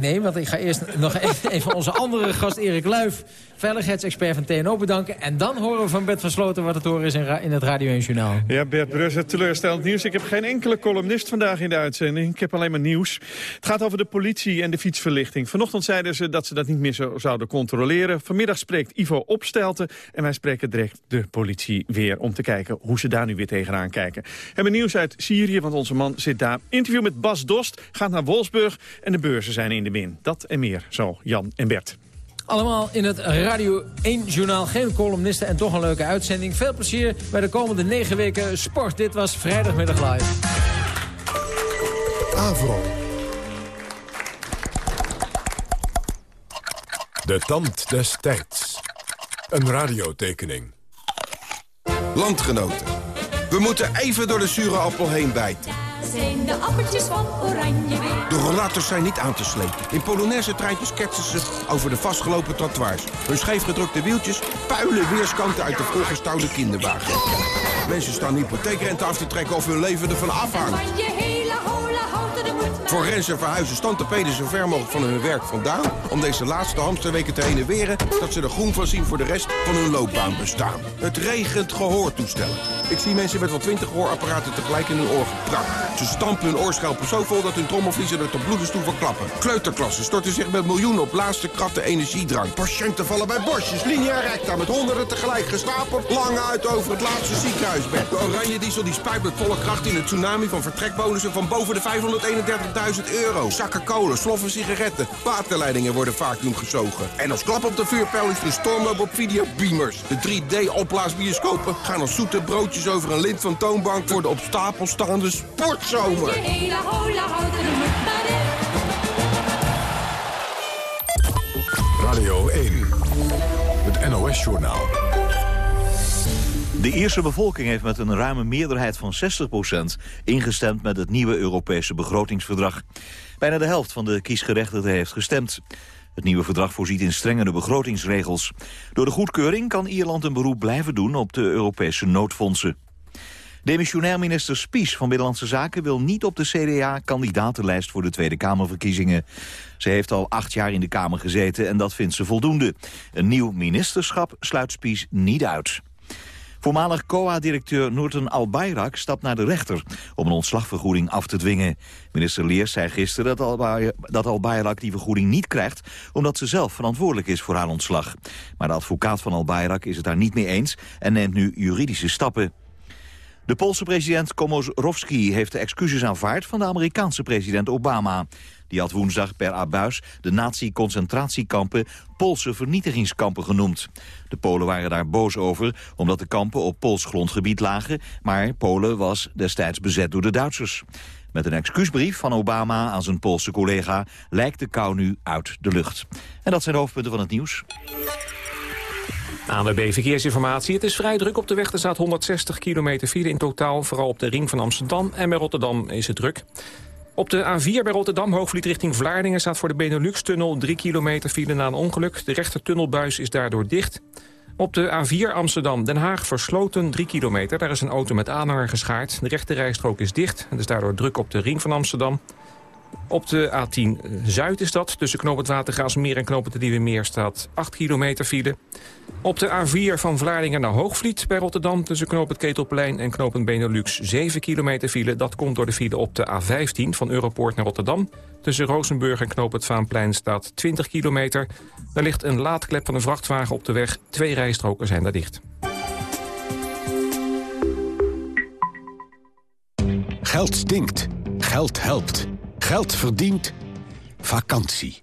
Speaker 11: Nee, want ik ga eerst nog <laughs> even, even onze andere gast Erik Luif... veiligheidsexpert van TNO bedanken. En dan horen we van Bert van Sloten wat het horen is in, in het Radio 1 Journaal.
Speaker 15: Ja, Bert Brussen, teleurstellend nieuws. Ik heb geen enkele columnist vandaag in de uitzending. Ik heb alleen maar nieuws. Het gaat over de politie en de fietsverlichting. Vanochtend zeiden ze dat ze dat niet meer zo zouden controleren. Vanmiddag spreekt Ivo Opstelten en wij spreken direct de politie weer... om te kijken hoe ze daar nu weer tegenaan kijken. Hebben nieuws uit Syrië, want onze man zit daar. Interview met Bas Dost gaat naar Wolfsburg en de beurzen zijn in de min. Dat en meer, zo Jan en Bert.
Speaker 11: Allemaal in het Radio 1 Journaal. Geen columnisten en toch een leuke uitzending. Veel plezier bij de komende negen weken sport. Dit was Vrijdagmiddag Live.
Speaker 10: Avro. De tand des tijds. Een radiotekening.
Speaker 16: Landgenoten, we moeten even door de zure appel heen bijten.
Speaker 17: Zijn de appeltjes van oranje weer?
Speaker 16: De rollators zijn niet aan te slepen. In Polonaise treintjes ketsen ze over de vastgelopen trottoirs. Hun scheefgedrukte wieltjes puilen weerskanten uit de volgestouwde kinderwagen. Mensen staan hypotheekrente af te trekken of hun leven ervan afhangt. En Verhuizen stand de peden zo ver mogelijk van hun werk vandaan... om deze laatste hamsterweken te heen en weren... dat ze er groen van zien voor de rest van hun loopbaan bestaan. Het regent gehoortoestellen. Ik zie mensen met wel twintig hoorapparaten tegelijk in hun oor geprakt. Ze stampen hun oorschelpen zo vol dat hun trommelvliezen er tot bloedens toe van klappen. Kleuterklassen storten zich met miljoenen op laatste krachten energiedrang. Patiënten vallen bij bosjes, linea recta, met honderden tegelijk gestapeld... lang uit over het laatste ziekenhuisbed. De oranje diesel die spuit met volle kracht in een tsunami van vertrekbonussen... van boven de 531.000 euro. Zakken kolen, sloffen sigaretten, waterleidingen worden vacuüm gezogen. En als klap op de vuurpijl is een stormloop op videobeamers. De 3D-opblaasbioscopen gaan als zoete broodjes over een lint van toonbank... voor de op stapel staande sportzomer.
Speaker 10: Radio 1. Het NOS-journaal.
Speaker 2: De Ierse bevolking heeft met een ruime meerderheid van 60% ingestemd met het nieuwe Europese begrotingsverdrag. Bijna de helft van de kiesgerechtigden heeft gestemd. Het nieuwe verdrag voorziet in strengere begrotingsregels. Door de goedkeuring kan Ierland een beroep blijven doen op de Europese noodfondsen. Demissionair minister Spies van Binnenlandse Zaken wil niet op de CDA-kandidatenlijst voor de Tweede Kamerverkiezingen. Ze heeft al acht jaar in de Kamer gezeten en dat vindt ze voldoende. Een nieuw ministerschap sluit Spies niet uit. Voormalig COA-directeur Noorten Al-Bayrak stapt naar de rechter om een ontslagvergoeding af te dwingen. Minister Leers zei gisteren dat Al- dat Al-Bayrak die vergoeding niet krijgt omdat ze zelf verantwoordelijk is voor haar ontslag. Maar de advocaat van Al-Bayrak is het daar niet mee eens en neemt nu juridische stappen. De Poolse president Komorowski heeft de excuses aanvaard van de Amerikaanse president Obama. Die had woensdag per abuis de nazi-concentratiekampen Poolse vernietigingskampen genoemd. De Polen waren daar boos over omdat de kampen op Pools grondgebied lagen, maar Polen was destijds bezet door de Duitsers. Met een excuusbrief van Obama aan zijn Poolse collega lijkt de kou nu uit de lucht. En dat zijn de hoofdpunten van het nieuws.
Speaker 5: ANWB Verkeersinformatie. Het is vrij druk op de weg. Er staat 160 kilometer file in totaal. Vooral op de ring van Amsterdam. En bij Rotterdam is het druk. Op de A4 bij Rotterdam, hoofdvliet richting Vlaardingen... staat voor de Benelux-tunnel 3 kilometer file na een ongeluk. De rechter tunnelbuis is daardoor dicht. Op de A4 Amsterdam-Den Haag versloten 3 kilometer. Daar is een auto met aanhanger geschaard. De rechte rijstrook is dicht. Het is daardoor druk op de ring van Amsterdam. Op de A10 Zuid is dat. Tussen Knoop het en Knoop het Meer staat 8 kilometer file. Op de A4 van Vlaardingen naar Hoogvliet bij Rotterdam... tussen Knoop het Ketelplein en Knoop Benelux 7 kilometer file. Dat komt door de file op de A15 van Europoort naar Rotterdam. Tussen Rozenburg en Knoop Vaanplein staat 20 kilometer. Daar ligt een laadklep van een vrachtwagen op de weg. Twee rijstroken zijn daar dicht.
Speaker 18: Geld stinkt. Geld helpt. Geld verdient. Vakantie.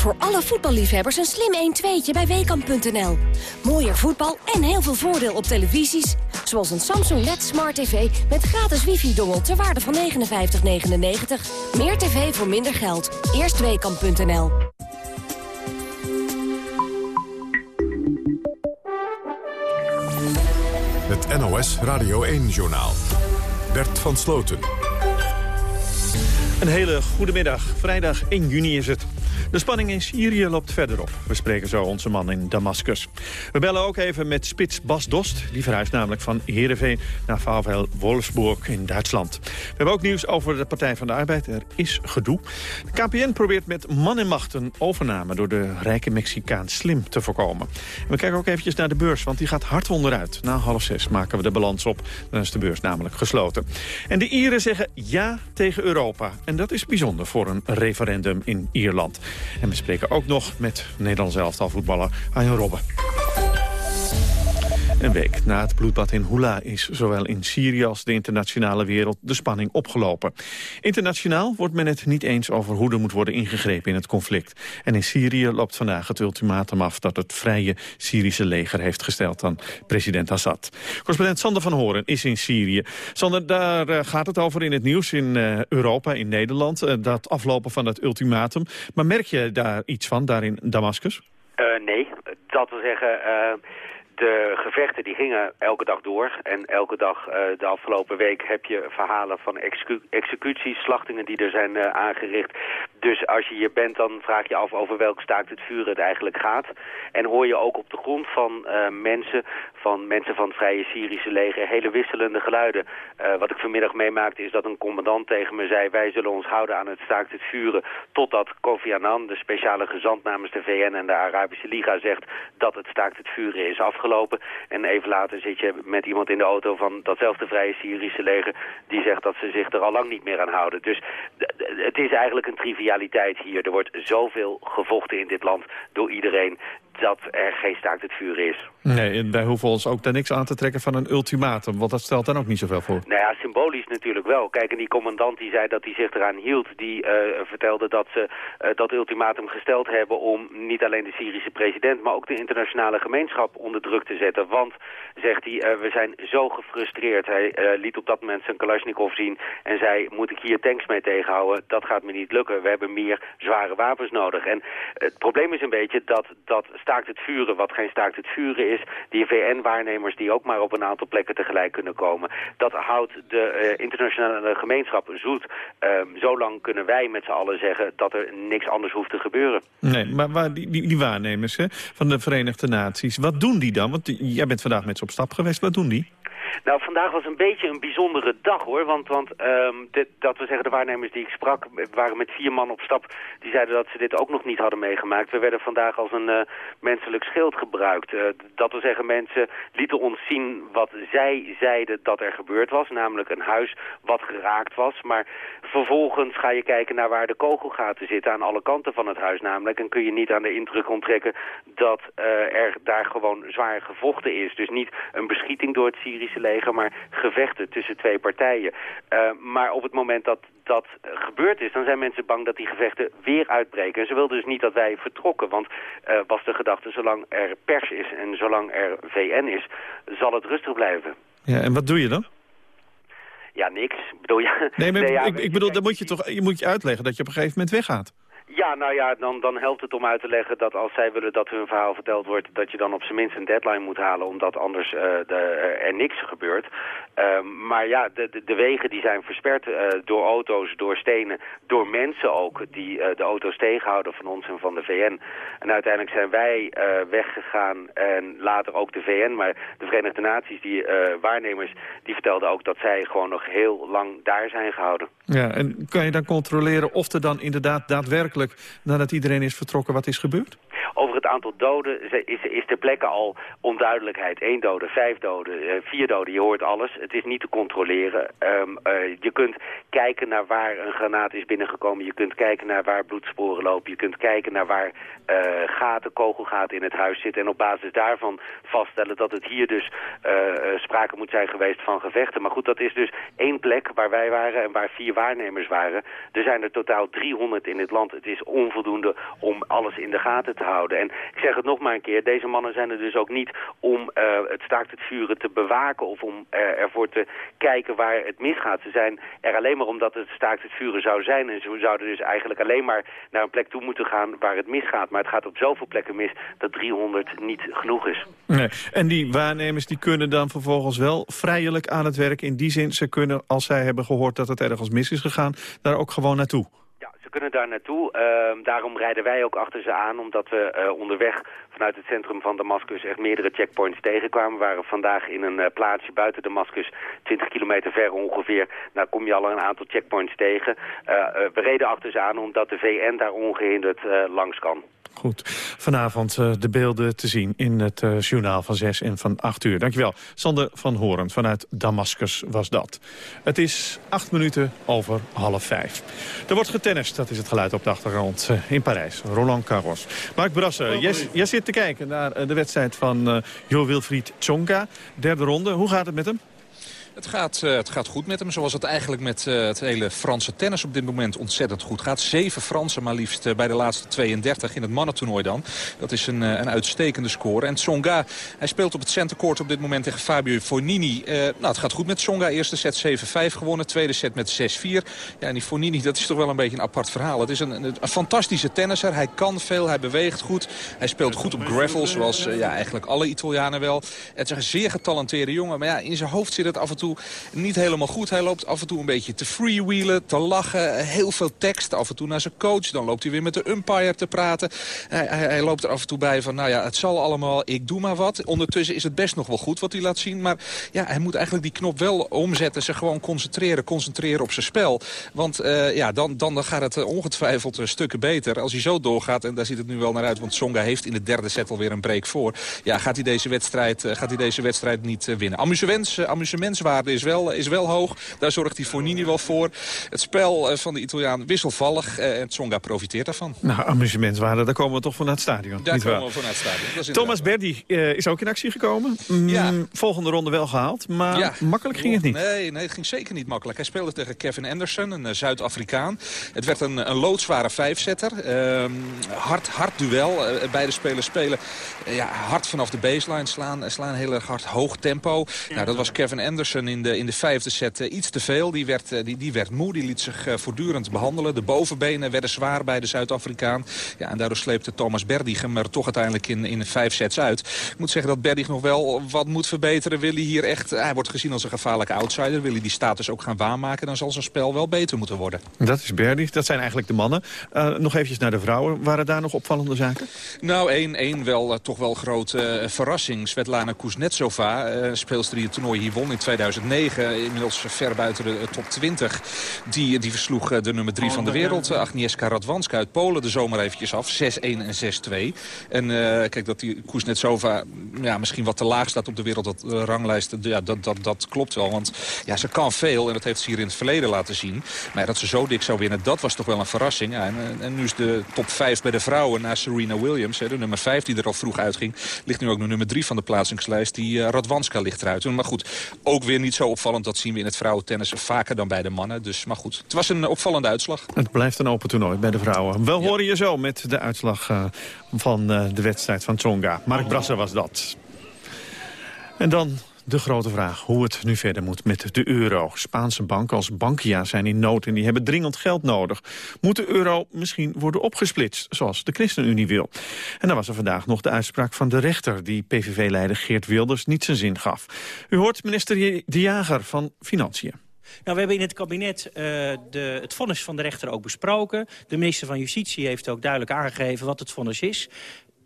Speaker 19: Voor alle voetballiefhebbers een slim 1-2'tje bij Weekamp.nl. Mooier voetbal en heel veel voordeel op televisies. Zoals een Samsung LED Smart TV met gratis wifi-dongel ter waarde van 59,99. Meer tv voor minder geld. Eerst Weekamp.nl.
Speaker 10: Het NOS Radio 1-journaal. Bert van Sloten.
Speaker 15: Een hele goede middag. Vrijdag 1 juni is het. De spanning in Syrië loopt verder op. We spreken zo onze man in Damascus. We bellen ook even met spits Bas Dost. Die verhuist namelijk van Heerenveen naar VfL Wolfsburg in Duitsland. We hebben ook nieuws over de Partij van de Arbeid. Er is gedoe. De KPN probeert met man en macht een overname... door de rijke Mexicaan Slim te voorkomen. En we kijken ook eventjes naar de beurs, want die gaat hard onderuit. Na half zes maken we de balans op. Dan is de beurs namelijk gesloten. En de Ieren zeggen ja tegen Europa. En dat is bijzonder voor een referendum in Ierland. En we spreken ook nog met Nederlands elftal voetballer Arjen Robben. Een week na het bloedbad in Hula is zowel in Syrië als de internationale wereld de spanning opgelopen. Internationaal wordt men het niet eens over hoe er moet worden ingegrepen in het conflict. En in Syrië loopt vandaag het ultimatum af dat het vrije Syrische leger heeft gesteld aan president Assad. Correspondent Sander van Horen is in Syrië. Sander, daar eh, gaat het over in het nieuws in eh, Europa, in Nederland, eh, dat aflopen van het ultimatum. Maar merk je daar iets van, daar in Damascus?
Speaker 20: Nee, dat wil zeggen, de gevechten die gingen elke dag door. En elke dag eh, de afgelopen week heb je verhalen van execu- executies, slachtingen die er zijn eh, aangericht. Dus als je hier bent, dan vraag je af over welk staakt het vuur het eigenlijk gaat. En hoor je ook op de grond van eh, mensen, van mensen van het Vrije Syrische leger, hele wisselende geluiden. Wat ik vanmiddag meemaakte is dat een commandant tegen me zei... wij zullen ons houden aan het staakt het vuren totdat Kofi Annan, de speciale gezant namens de VN en de Arabische Liga, zegt dat het staakt het vuren is afgelopen. En even later zit je met iemand in de auto van datzelfde Vrije Syrische leger... die zegt dat ze zich er al lang niet meer aan houden. Dus het is eigenlijk een trivialiteit hier. Er wordt zoveel gevochten in dit land door iedereen dat er geen staakt het vuren is.
Speaker 15: Nee, en wij hoeven ons ook daar niks aan te trekken van een ultimatum. Want dat stelt dan ook niet zoveel voor.
Speaker 20: Nou ja, symbolisch natuurlijk wel. Kijk, en die commandant die zei dat hij zich eraan hield... die eh, vertelde dat ze eh, dat ultimatum gesteld hebben... om niet alleen de Syrische president... maar ook de internationale gemeenschap onder druk te zetten. Want, zegt hij, eh, we zijn zo gefrustreerd. Hij liet op dat moment zijn Kalashnikov zien... en zei, moet ik hier tanks mee tegenhouden? Dat gaat me niet lukken. We hebben meer zware wapens nodig. En het probleem is een beetje dat, dat staakt het vuren... wat geen staakt het vuren is... die VN-waarnemers die ook maar op een aantal plekken tegelijk kunnen komen... dat houdt de eh, internationale gemeenschap zoet. Ehm, zo lang kunnen wij met z'n allen zeggen dat er niks anders hoeft te gebeuren.
Speaker 15: Nee, maar waar, die, die, die waarnemers hè, van de Verenigde Naties, wat doen die dan? Want jij bent vandaag met ze op stap geweest, wat doen die?
Speaker 20: Nou, vandaag was een beetje een bijzondere dag hoor. Want, want ehm, dat we zeggen, de waarnemers die ik sprak, eh, waren met vier man op stap. Die zeiden dat ze dit ook nog niet hadden meegemaakt. We werden vandaag als een eh, menselijk schild gebruikt. Eh, dat we zeggen, mensen lieten ons zien wat zij zeiden dat er gebeurd was. Namelijk een huis wat geraakt was. Maar vervolgens ga je kijken naar waar de kogelgaten zitten. Aan alle kanten van het huis namelijk. En kun je niet aan de indruk onttrekken dat er daar gewoon zwaar gevochten is. Dus niet een beschieting door het Syrische leger, maar gevechten tussen twee partijen. Eh, maar op het moment dat dat gebeurd is, dan zijn mensen bang dat die gevechten weer uitbreken. En ze wilden dus niet dat wij vertrokken, want eh, was de gedachte, zolang er pers is en zolang er VN is, zal het rustig blijven.
Speaker 15: Ja, en wat doe je dan?
Speaker 20: Ja, niks. Ik bedoel, ja,
Speaker 15: Nee, maar <laughs>
Speaker 20: nee, ja,
Speaker 15: ik, ik bedoel, dan moet je toch je moet je uitleggen dat je op een gegeven moment weggaat.
Speaker 20: Ja, nou ja, dan, dan helpt het om uit te leggen dat als zij willen dat hun verhaal verteld wordt... dat je dan op zijn minst een deadline moet halen, omdat anders eh, de, er niks gebeurt. Ehm, maar ja, de, de, de wegen die zijn versperd eh, door auto's, door stenen, door mensen ook... die eh, de auto's tegenhouden van ons en van de VN. En uiteindelijk zijn wij eh, weggegaan en later ook de VN. Maar de Verenigde Naties, die eh, waarnemers, die vertelden ook dat zij gewoon nog heel lang daar zijn gehouden.
Speaker 15: Ja, en kan je dan controleren of er dan inderdaad daadwerkelijk, nadat iedereen is vertrokken, wat is gebeurd?
Speaker 20: Over het aantal doden is, is ter plekke al onduidelijkheid. Eén dode, vijf doden, eh, vier doden, je hoort alles. Het is niet te controleren. Ehm, eh, je kunt kijken naar waar een granaat is binnengekomen. Je kunt kijken naar waar bloedsporen lopen. Je kunt kijken naar waar eh, gaten, kogelgaten in het huis zitten. En op basis daarvan vaststellen dat het hier dus sprake moet zijn geweest van gevechten. Maar goed, dat is dus één plek waar wij waren en waar vier waarnemers waren. Er zijn er totaal 300 in dit land. Het is onvoldoende om alles in de gaten te houden. En ik zeg het nog maar een keer, deze mannen zijn er dus ook niet om eh, het staakt het vuren te bewaken of om eh, ervoor te kijken waar het misgaat. Ze zijn er alleen maar omdat het staakt het vuren zou zijn. En ze zouden dus eigenlijk alleen maar naar een plek toe moeten gaan waar het misgaat. Maar het gaat op zoveel plekken mis dat 300 niet genoeg is.
Speaker 15: Nee. En die waarnemers die kunnen dan vervolgens wel vrijelijk aan het werk. In die zin, ze kunnen, als zij hebben gehoord dat het ergens mis is gegaan, daar ook gewoon naartoe.
Speaker 20: Ze kunnen daar naartoe. Ehm, daarom rijden wij ook achter ze aan, omdat we eh, onderweg vanuit het centrum van Damascus echt meerdere checkpoints tegenkwamen. We waren vandaag in een eh, plaatsje buiten Damascus, 20 kilometer ver ongeveer. Nou kom je al een aantal checkpoints tegen. Eh, eh, we reden achter ze aan omdat de VN daar ongehinderd eh, langs kan.
Speaker 15: Goed. Vanavond eh, de beelden te zien in het eh, journaal van 6 en van 8 uur. Dankjewel. Sander van Horen vanuit Damascus was dat. Het is acht minuten over half vijf. Er wordt getennist, dat is het geluid op de achtergrond eh, in Parijs. Roland Garros. Mark Brasser, jij, jij zit te kijken naar eh, de wedstrijd van eh Jo Wilfried Tsonga. Derde ronde. Hoe gaat het met hem?
Speaker 21: Het gaat, eh, het gaat goed met hem, zoals het eigenlijk met eh, het hele Franse tennis op dit moment ontzettend goed gaat. Zeven Fransen maar liefst eh, bij de laatste 32 in het mannentoernooi dan. Dat is een, een uitstekende score. En Tsonga, hij speelt op het centercourt op dit moment tegen Fabio Fognini. Eh, nou, het gaat goed met Tsonga. Eerste set 7-5 gewonnen, tweede set met 6-4. Ja, en die Fognini, dat is toch wel een beetje een apart verhaal. Het is een, een, fantastische tennisser. Hij kan veel, hij beweegt goed. Hij speelt goed op gravel, zoals ja, eigenlijk alle Italianen wel. Het is een zeer getalenteerde jongen. Maar ja, in zijn hoofd zit het af en toe niet helemaal goed. Hij loopt af en toe een beetje te freewheelen, te lachen. Heel veel tekst, af en toe naar zijn coach. Dan loopt hij weer met de umpire te praten. Hij, hij, loopt er af en toe bij van, nou ja, het zal allemaal, ik doe maar wat. Ondertussen is het best nog wel goed wat hij laat zien. Maar ja, hij moet eigenlijk die knop wel omzetten. Zich gewoon concentreren, concentreren op zijn spel. Want eh, ja, dan, dan, gaat het eh, ongetwijfeld eh, stukken beter. Als hij zo doorgaat, en daar ziet het nu wel naar uit... want Songa heeft in de derde set alweer een break voor. Ja, gaat hij deze wedstrijd, gaat hij deze wedstrijd niet winnen. Amusements, eh, is wel, is wel hoog. Daar zorgt hij voor Nini wel voor. Het spel eh, van de Italiaan wisselvallig. eh, en Tsonga profiteert daarvan.
Speaker 15: Nou, amusementswaarde, daar komen we toch vanuit het stadion.
Speaker 21: Daar komen we vanuit het stadion.
Speaker 15: Thomas Berdy eh, is ook in actie gekomen. Mm, Volgende ronde wel gehaald, maar
Speaker 21: Ja.
Speaker 15: makkelijk ging het niet.
Speaker 21: Nee, nee, het ging zeker niet makkelijk. Hij speelde tegen Kevin Anderson, een Zuid-Afrikaan. Het werd een, een loodzware vijfzetter. Ehm, hard, hard duel. Beide spelers spelen ja, hard vanaf de baseline. Slaan, slaan heel erg hard, hoog tempo. Nou, dat was Kevin Anderson in de, in de vijfde set eh, iets te veel. Die werd, eh, die, die werd moe, die liet zich eh, voortdurend behandelen. De bovenbenen werden zwaar bij de Zuid-Afrikaan. Ja, en daardoor sleepte Thomas Berdig hem er toch uiteindelijk in, in vijf sets uit. Ik moet zeggen dat Berdig nog wel wat moet verbeteren. Wil hij hier echt, hij wordt gezien als een gevaarlijke outsider. Wil hij die status ook gaan waarmaken, dan zal zijn spel wel beter moeten worden.
Speaker 15: Dat is Berdy, dat zijn eigenlijk de mannen. Nog eventjes naar de vrouwen. Waren daar nog opvallende zaken?
Speaker 21: Nou, één, één wel, toch wel grote eh, verrassing. Svetlana Kuznetsova, speelster die het toernooi hier won in 2009. Inmiddels ver buiten de eh, top 20. Die, die versloeg eh, de nummer 3 van de wereld, Agnieszka Radwanska uit Polen, de zomer eventjes af. 6-1 en 6-2. En eh, kijk, dat die Kuznetsova ja, misschien wat te laag staat op de wereldranglijst, ja, dat, dat, dat klopt wel. Want ja, ze kan veel en dat heeft ze hier in het verleden laten zien. Maar ja, dat ze zo dik zou winnen, dat was toch wel een verrassing. Ja, en, en nu is de top 5 bij de vrouwen na Serena Williams, hè, de nummer 5 die er al vroeg uitging, ligt nu ook de nummer 3 van de plaatsingslijst. Die Radwanska ligt eruit. Maar goed, ook weer niet zo opvallend. Dat zien we in het vrouwentennis vaker dan bij de mannen. Dus, maar goed, het was een opvallende uitslag.
Speaker 15: Het blijft een open toernooi bij de vrouwen. We horen je zo met de uitslag eh, van eh, de wedstrijd van Tsonga. Mark Brasser was dat. En dan de grote vraag hoe het nu verder moet met de euro. Spaanse banken als Bankia zijn in nood en die hebben dringend geld nodig. Moet de euro misschien worden opgesplitst, zoals de ChristenUnie wil? En dan was er vandaag nog de uitspraak van de rechter... die PVV-leider Geert Wilders niet zijn zin gaf. U hoort minister De Jager van Financiën.
Speaker 22: Nou, we hebben in het kabinet eh, de, het vonnis van de rechter ook besproken. De minister van Justitie heeft ook duidelijk aangegeven wat het vonnis is.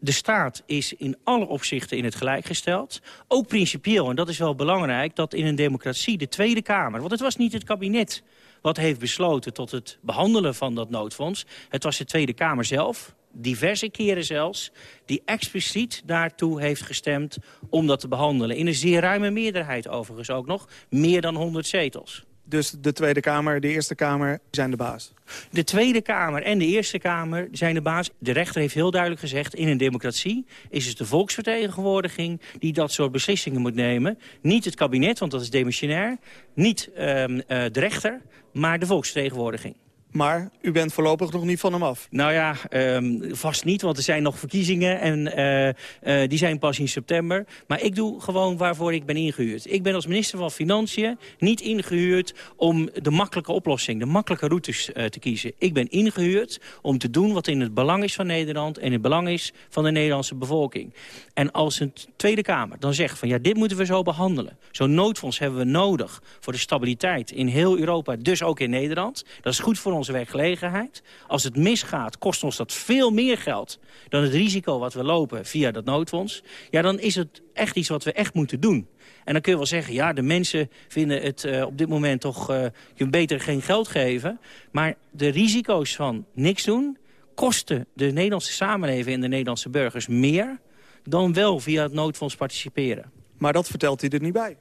Speaker 22: De staat is in alle opzichten in het gelijk gesteld. Ook principieel, en dat is wel belangrijk, dat in een democratie de Tweede Kamer... want het was niet het kabinet wat heeft besloten tot het behandelen van dat noodfonds. Het was de Tweede Kamer zelf, diverse keren zelfs... die expliciet daartoe heeft gestemd om dat te behandelen. In een zeer ruime meerderheid overigens ook nog, meer dan 100 zetels.
Speaker 23: Dus de Tweede Kamer, de Eerste Kamer zijn de baas?
Speaker 22: De Tweede Kamer en de Eerste Kamer zijn de baas. De rechter heeft heel duidelijk gezegd... in een democratie is het de volksvertegenwoordiging... die dat soort beslissingen moet nemen. Niet het kabinet, want dat is demissionair. Niet ehm, eh, de rechter, maar de volksvertegenwoordiging.
Speaker 23: Maar u bent voorlopig nog niet van hem af.
Speaker 22: Nou ja, ehm, vast niet, want er zijn nog verkiezingen en eh, eh, die zijn pas in september. Maar ik doe gewoon waarvoor ik ben ingehuurd. Ik ben als minister van Financiën niet ingehuurd om de makkelijke oplossing, de makkelijke routes eh, te kiezen. Ik ben ingehuurd om te doen wat in het belang is van Nederland en in het belang is van de Nederlandse bevolking. En als een Tweede Kamer dan zegt van ja, dit moeten we zo behandelen. Zo'n noodfonds hebben we nodig voor de stabiliteit in heel Europa, dus ook in Nederland. Dat is goed voor onze werkgelegenheid. Als het misgaat, kost ons dat veel meer geld dan het risico wat we lopen via dat noodfonds. Ja, dan is het echt iets wat we echt moeten doen. En dan kun je wel zeggen, ja, de mensen vinden het eh, op dit moment toch... eh, je beter geen geld geven. Maar de risico's van niks doen kosten de Nederlandse samenleving en de Nederlandse burgers meer... dan wel via het noodfonds participeren.
Speaker 23: Maar dat vertelt hij er niet bij.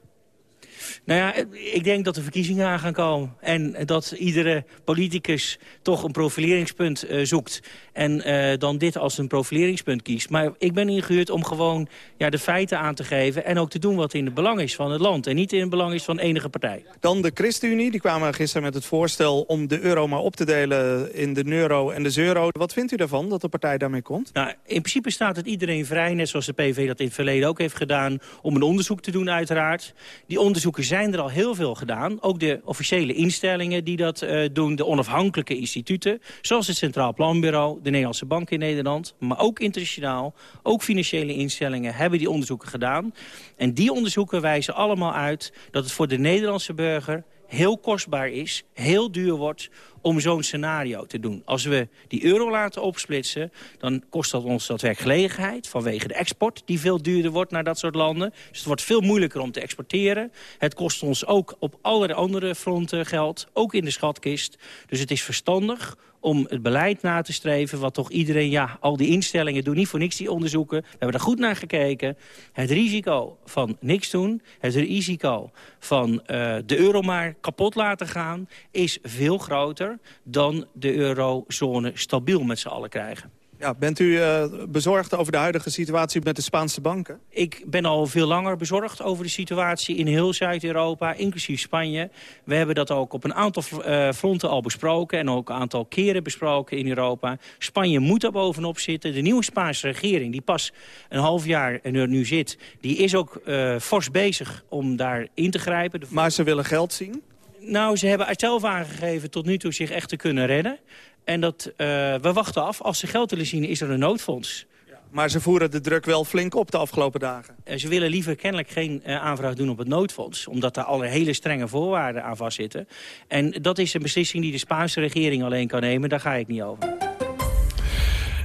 Speaker 22: Nou ja, ik denk dat er verkiezingen aan gaan komen. En dat iedere politicus toch een profileringspunt eh, zoekt. En eh, dan dit als een profileringspunt kiest. Maar ik ben ingehuurd om gewoon ja, de feiten aan te geven... en ook te doen wat in het belang is van het land. En niet in het belang is van enige partij.
Speaker 23: Dan de ChristenUnie, die kwamen gisteren met het voorstel... om de euro maar op te delen in de euro en de euro. Wat vindt u daarvan, dat de partij daarmee komt?
Speaker 22: Nou, in principe staat het iedereen vrij, net zoals de PV dat in het verleden ook heeft gedaan... om een onderzoek te doen uiteraard. Die onderzoeken zijn er al heel veel gedaan. Ook de officiële instellingen die dat eh, doen, de onafhankelijke instituten... zoals het Centraal Planbureau, de Nederlandse Bank in Nederland... maar ook internationaal, ook financiële instellingen hebben die onderzoeken gedaan. En die onderzoeken wijzen allemaal uit dat het voor de Nederlandse burger heel kostbaar is, heel duur wordt om zo'n scenario te doen. Als we die euro laten opsplitsen, dan kost dat ons dat werkgelegenheid... vanwege de export, die veel duurder wordt naar dat soort landen. Dus het wordt veel moeilijker om te exporteren. Het kost ons ook op allerlei andere fronten geld, ook in de schatkist. Dus het is verstandig om het beleid na te streven... wat toch iedereen, ja, al die instellingen doen niet voor niks die onderzoeken. We hebben er goed naar gekeken. Het risico van niks doen, het risico van uh, de euro maar kapot laten gaan... is veel groter dan de eurozone stabiel met z'n allen krijgen.
Speaker 23: Ja, bent u uh, bezorgd over de huidige situatie met de Spaanse banken?
Speaker 22: Ik ben al veel langer bezorgd over de situatie in heel Zuid-Europa, inclusief Spanje. We hebben dat ook op een aantal uh, fronten al besproken en ook een aantal keren besproken in Europa. Spanje moet daar bovenop zitten. De nieuwe Spaanse regering, die pas een half jaar er nu zit, die is ook uh, fors bezig om daar in te grijpen. De...
Speaker 23: Maar ze willen geld zien?
Speaker 22: Nou, ze hebben zelf aangegeven tot nu toe zich echt te kunnen redden. En dat, uh, we wachten af. Als ze geld willen zien, is er een noodfonds.
Speaker 23: Ja, maar ze voeren de druk wel flink op de afgelopen dagen.
Speaker 22: Uh, ze willen liever kennelijk geen uh, aanvraag doen op het noodfonds. Omdat daar alle hele strenge voorwaarden aan vastzitten. En dat is een beslissing die de Spaanse regering alleen kan nemen. Daar ga ik niet over.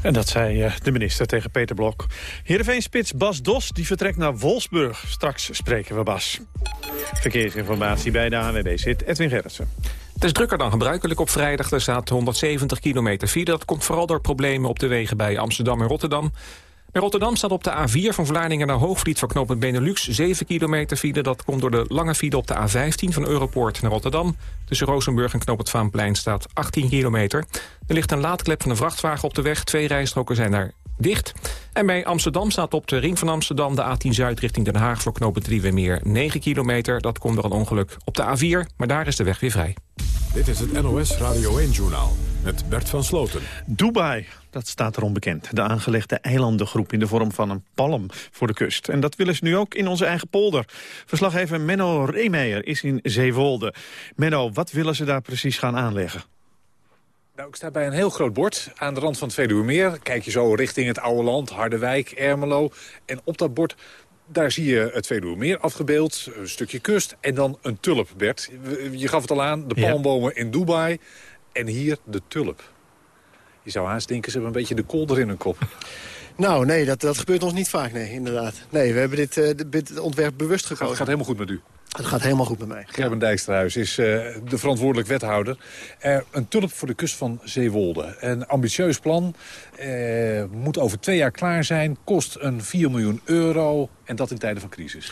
Speaker 15: En dat zei uh, de minister tegen Peter Blok. Heerenveen-spits Bas Dos die vertrekt naar Wolfsburg. Straks spreken we Bas. Verkeersinformatie bij de ANWB zit Edwin Gerritsen.
Speaker 5: Het is drukker dan gebruikelijk op vrijdag. Er staat 170 kilometer file. Dat komt vooral door problemen op de wegen bij Amsterdam en Rotterdam. Bij Rotterdam staat op de A4 van Vlaardingen naar Hoogvliet... voor knooppunt Benelux 7 kilometer file. Dat komt door de lange file op de A15 van Europoort naar Rotterdam. Tussen Rozenburg en knooppunt Vaanplein staat 18 kilometer. Er ligt een laadklep van een vrachtwagen op de weg. Twee rijstroken zijn daar dicht. En bij Amsterdam staat op de ring van Amsterdam... de A10 Zuid richting Den Haag voor knooppunt Meer 9 kilometer. Dat komt door een ongeluk op de A4, maar daar is de weg weer vrij.
Speaker 10: Dit is het NOS Radio 1-journaal met Bert van Sloten.
Speaker 15: Dubai, dat staat erom bekend. De aangelegde eilandengroep in de vorm van een palm voor de kust. En dat willen ze nu ook in onze eigen polder. Verslaggever Menno Reemeijer is in Zeewolde. Menno, wat willen ze daar precies gaan aanleggen?
Speaker 24: Nou, ik sta bij een heel groot bord aan de rand van het Veluwemeer. Kijk je zo richting het oude land, Harderwijk, Ermelo. En op dat bord daar zie je het Veluwemeer afgebeeld, een stukje kust en dan een tulp, Bert. Je gaf het al aan, de palmbomen ja. in Dubai en hier de tulp. Je zou haast denken, ze hebben een beetje de kolder in hun kop. <laughs>
Speaker 25: Nou, nee, dat, dat gebeurt ons niet vaak, nee, inderdaad. Nee, we hebben dit, uh, dit ontwerp bewust gekozen.
Speaker 24: Het gaat helemaal goed met u?
Speaker 25: Het gaat helemaal goed met mij.
Speaker 24: Gerben. Dijksterhuis is uh, de verantwoordelijk wethouder. Uh, een tulp voor de kust van Zeewolde. Een ambitieus plan. Uh, moet over twee jaar klaar zijn. Kost een 4 miljoen euro. En dat in tijden van crisis.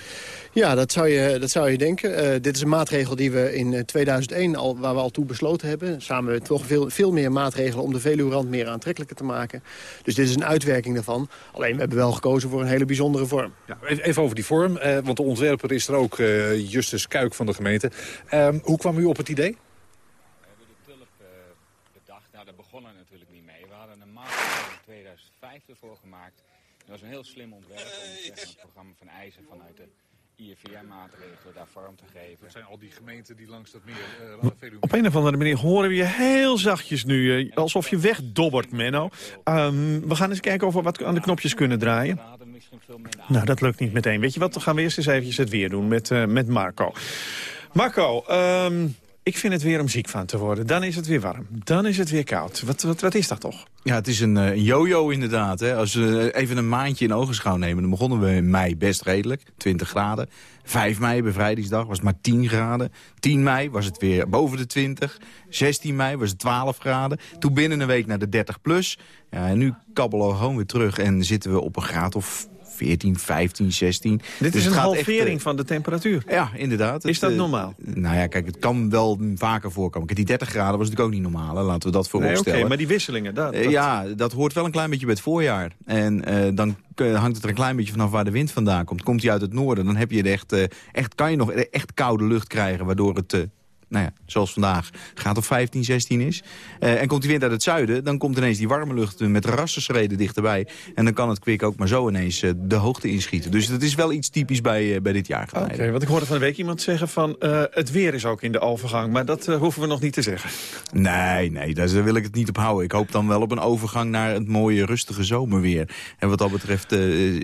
Speaker 25: Ja, dat zou je, dat zou je denken. Uh, dit is een maatregel die we in 2001 al, waar we al toe besloten hebben. Samen met toch veel, veel meer maatregelen om de Veluwerand meer aantrekkelijker te maken. Dus dit is een uitwerking daarvan. Alleen we hebben wel gekozen voor een hele bijzondere vorm.
Speaker 24: Ja, even over die vorm, uh, want de ontwerper is er ook, uh, Justus Kuik van de gemeente. Ehm, hoe kwam u op het idee?
Speaker 26: We hebben de tulp bedacht. Nou, daar begonnen we natuurlijk niet mee. We hadden een maatregel in 2005 ervoor gemaakt. Dat was een heel slim ontwerp om zeg, het programma van eisen vanuit de IFVM-maatregelen daar vorm te geven.
Speaker 24: Dat zijn al die gemeenten die langs dat meer... Uh,
Speaker 15: Op een of andere manier horen we je heel zachtjes nu, uh, alsof je wegdobbert, Menno. Um, we gaan eens kijken of we wat aan de knopjes kunnen draaien. Nou, dat lukt niet meteen. Weet je wat, dan gaan we eerst eens eventjes het weer doen met, uh, met Marco. Marco, um, ik vind het weer om ziek van te worden. Dan is het weer warm. Dan is het weer koud. Wat, wat, wat is dat toch?
Speaker 27: Ja, het is een, een yo-yo inderdaad. Hè. Als we even een maandje in ogenschouw nemen... dan begonnen we in mei best redelijk, 20 graden. 5 mei, bevrijdingsdag, was het maar 10 graden. 10 mei was het weer boven de 20. 16 mei was het 12 graden. Toen binnen een week naar de 30 plus. Ja, en nu kabbelen we gewoon weer terug en zitten we op een graad of 14, 15, 16.
Speaker 15: Dit
Speaker 27: Dus
Speaker 15: is een
Speaker 27: echt,
Speaker 15: halvering
Speaker 27: eh,
Speaker 15: van de temperatuur.
Speaker 27: Ja, inderdaad.
Speaker 15: Is
Speaker 27: Het,
Speaker 15: dat
Speaker 27: eh,
Speaker 15: normaal?
Speaker 27: Nou ja, kijk, het kan wel vaker voorkomen. Kijk, die 30 graden was natuurlijk ook niet normaal. Hè? Laten we dat voorop
Speaker 15: Nee, oké, maar die wisselingen, dat,
Speaker 27: Eh,
Speaker 15: dat-
Speaker 27: ja, dat hoort wel een klein beetje bij het voorjaar. En dan hangt het er een klein beetje vanaf waar de wind vandaan komt. Komt die uit het noorden, dan heb je echt, echt, kan je nog echt koude lucht krijgen... waardoor het, nou ja, zoals vandaag, gaat op 15, 16 is. Eh, en komt die wind uit het zuiden, dan komt ineens die warme lucht... met rassenschreden dichterbij. En dan kan het kwik ook maar zo ineens eh, de hoogte inschieten. Dus dat is wel iets typisch bij, eh, bij dit jaar.
Speaker 15: Oké, want ik hoorde van de week iemand zeggen van... het weer is ook in de overgang, maar dat hoeven we nog niet te zeggen.
Speaker 27: Nee, nee, daar wil ik het niet op houden. Ik hoop dan wel op een overgang naar het mooie, rustige zomerweer. En wat dat betreft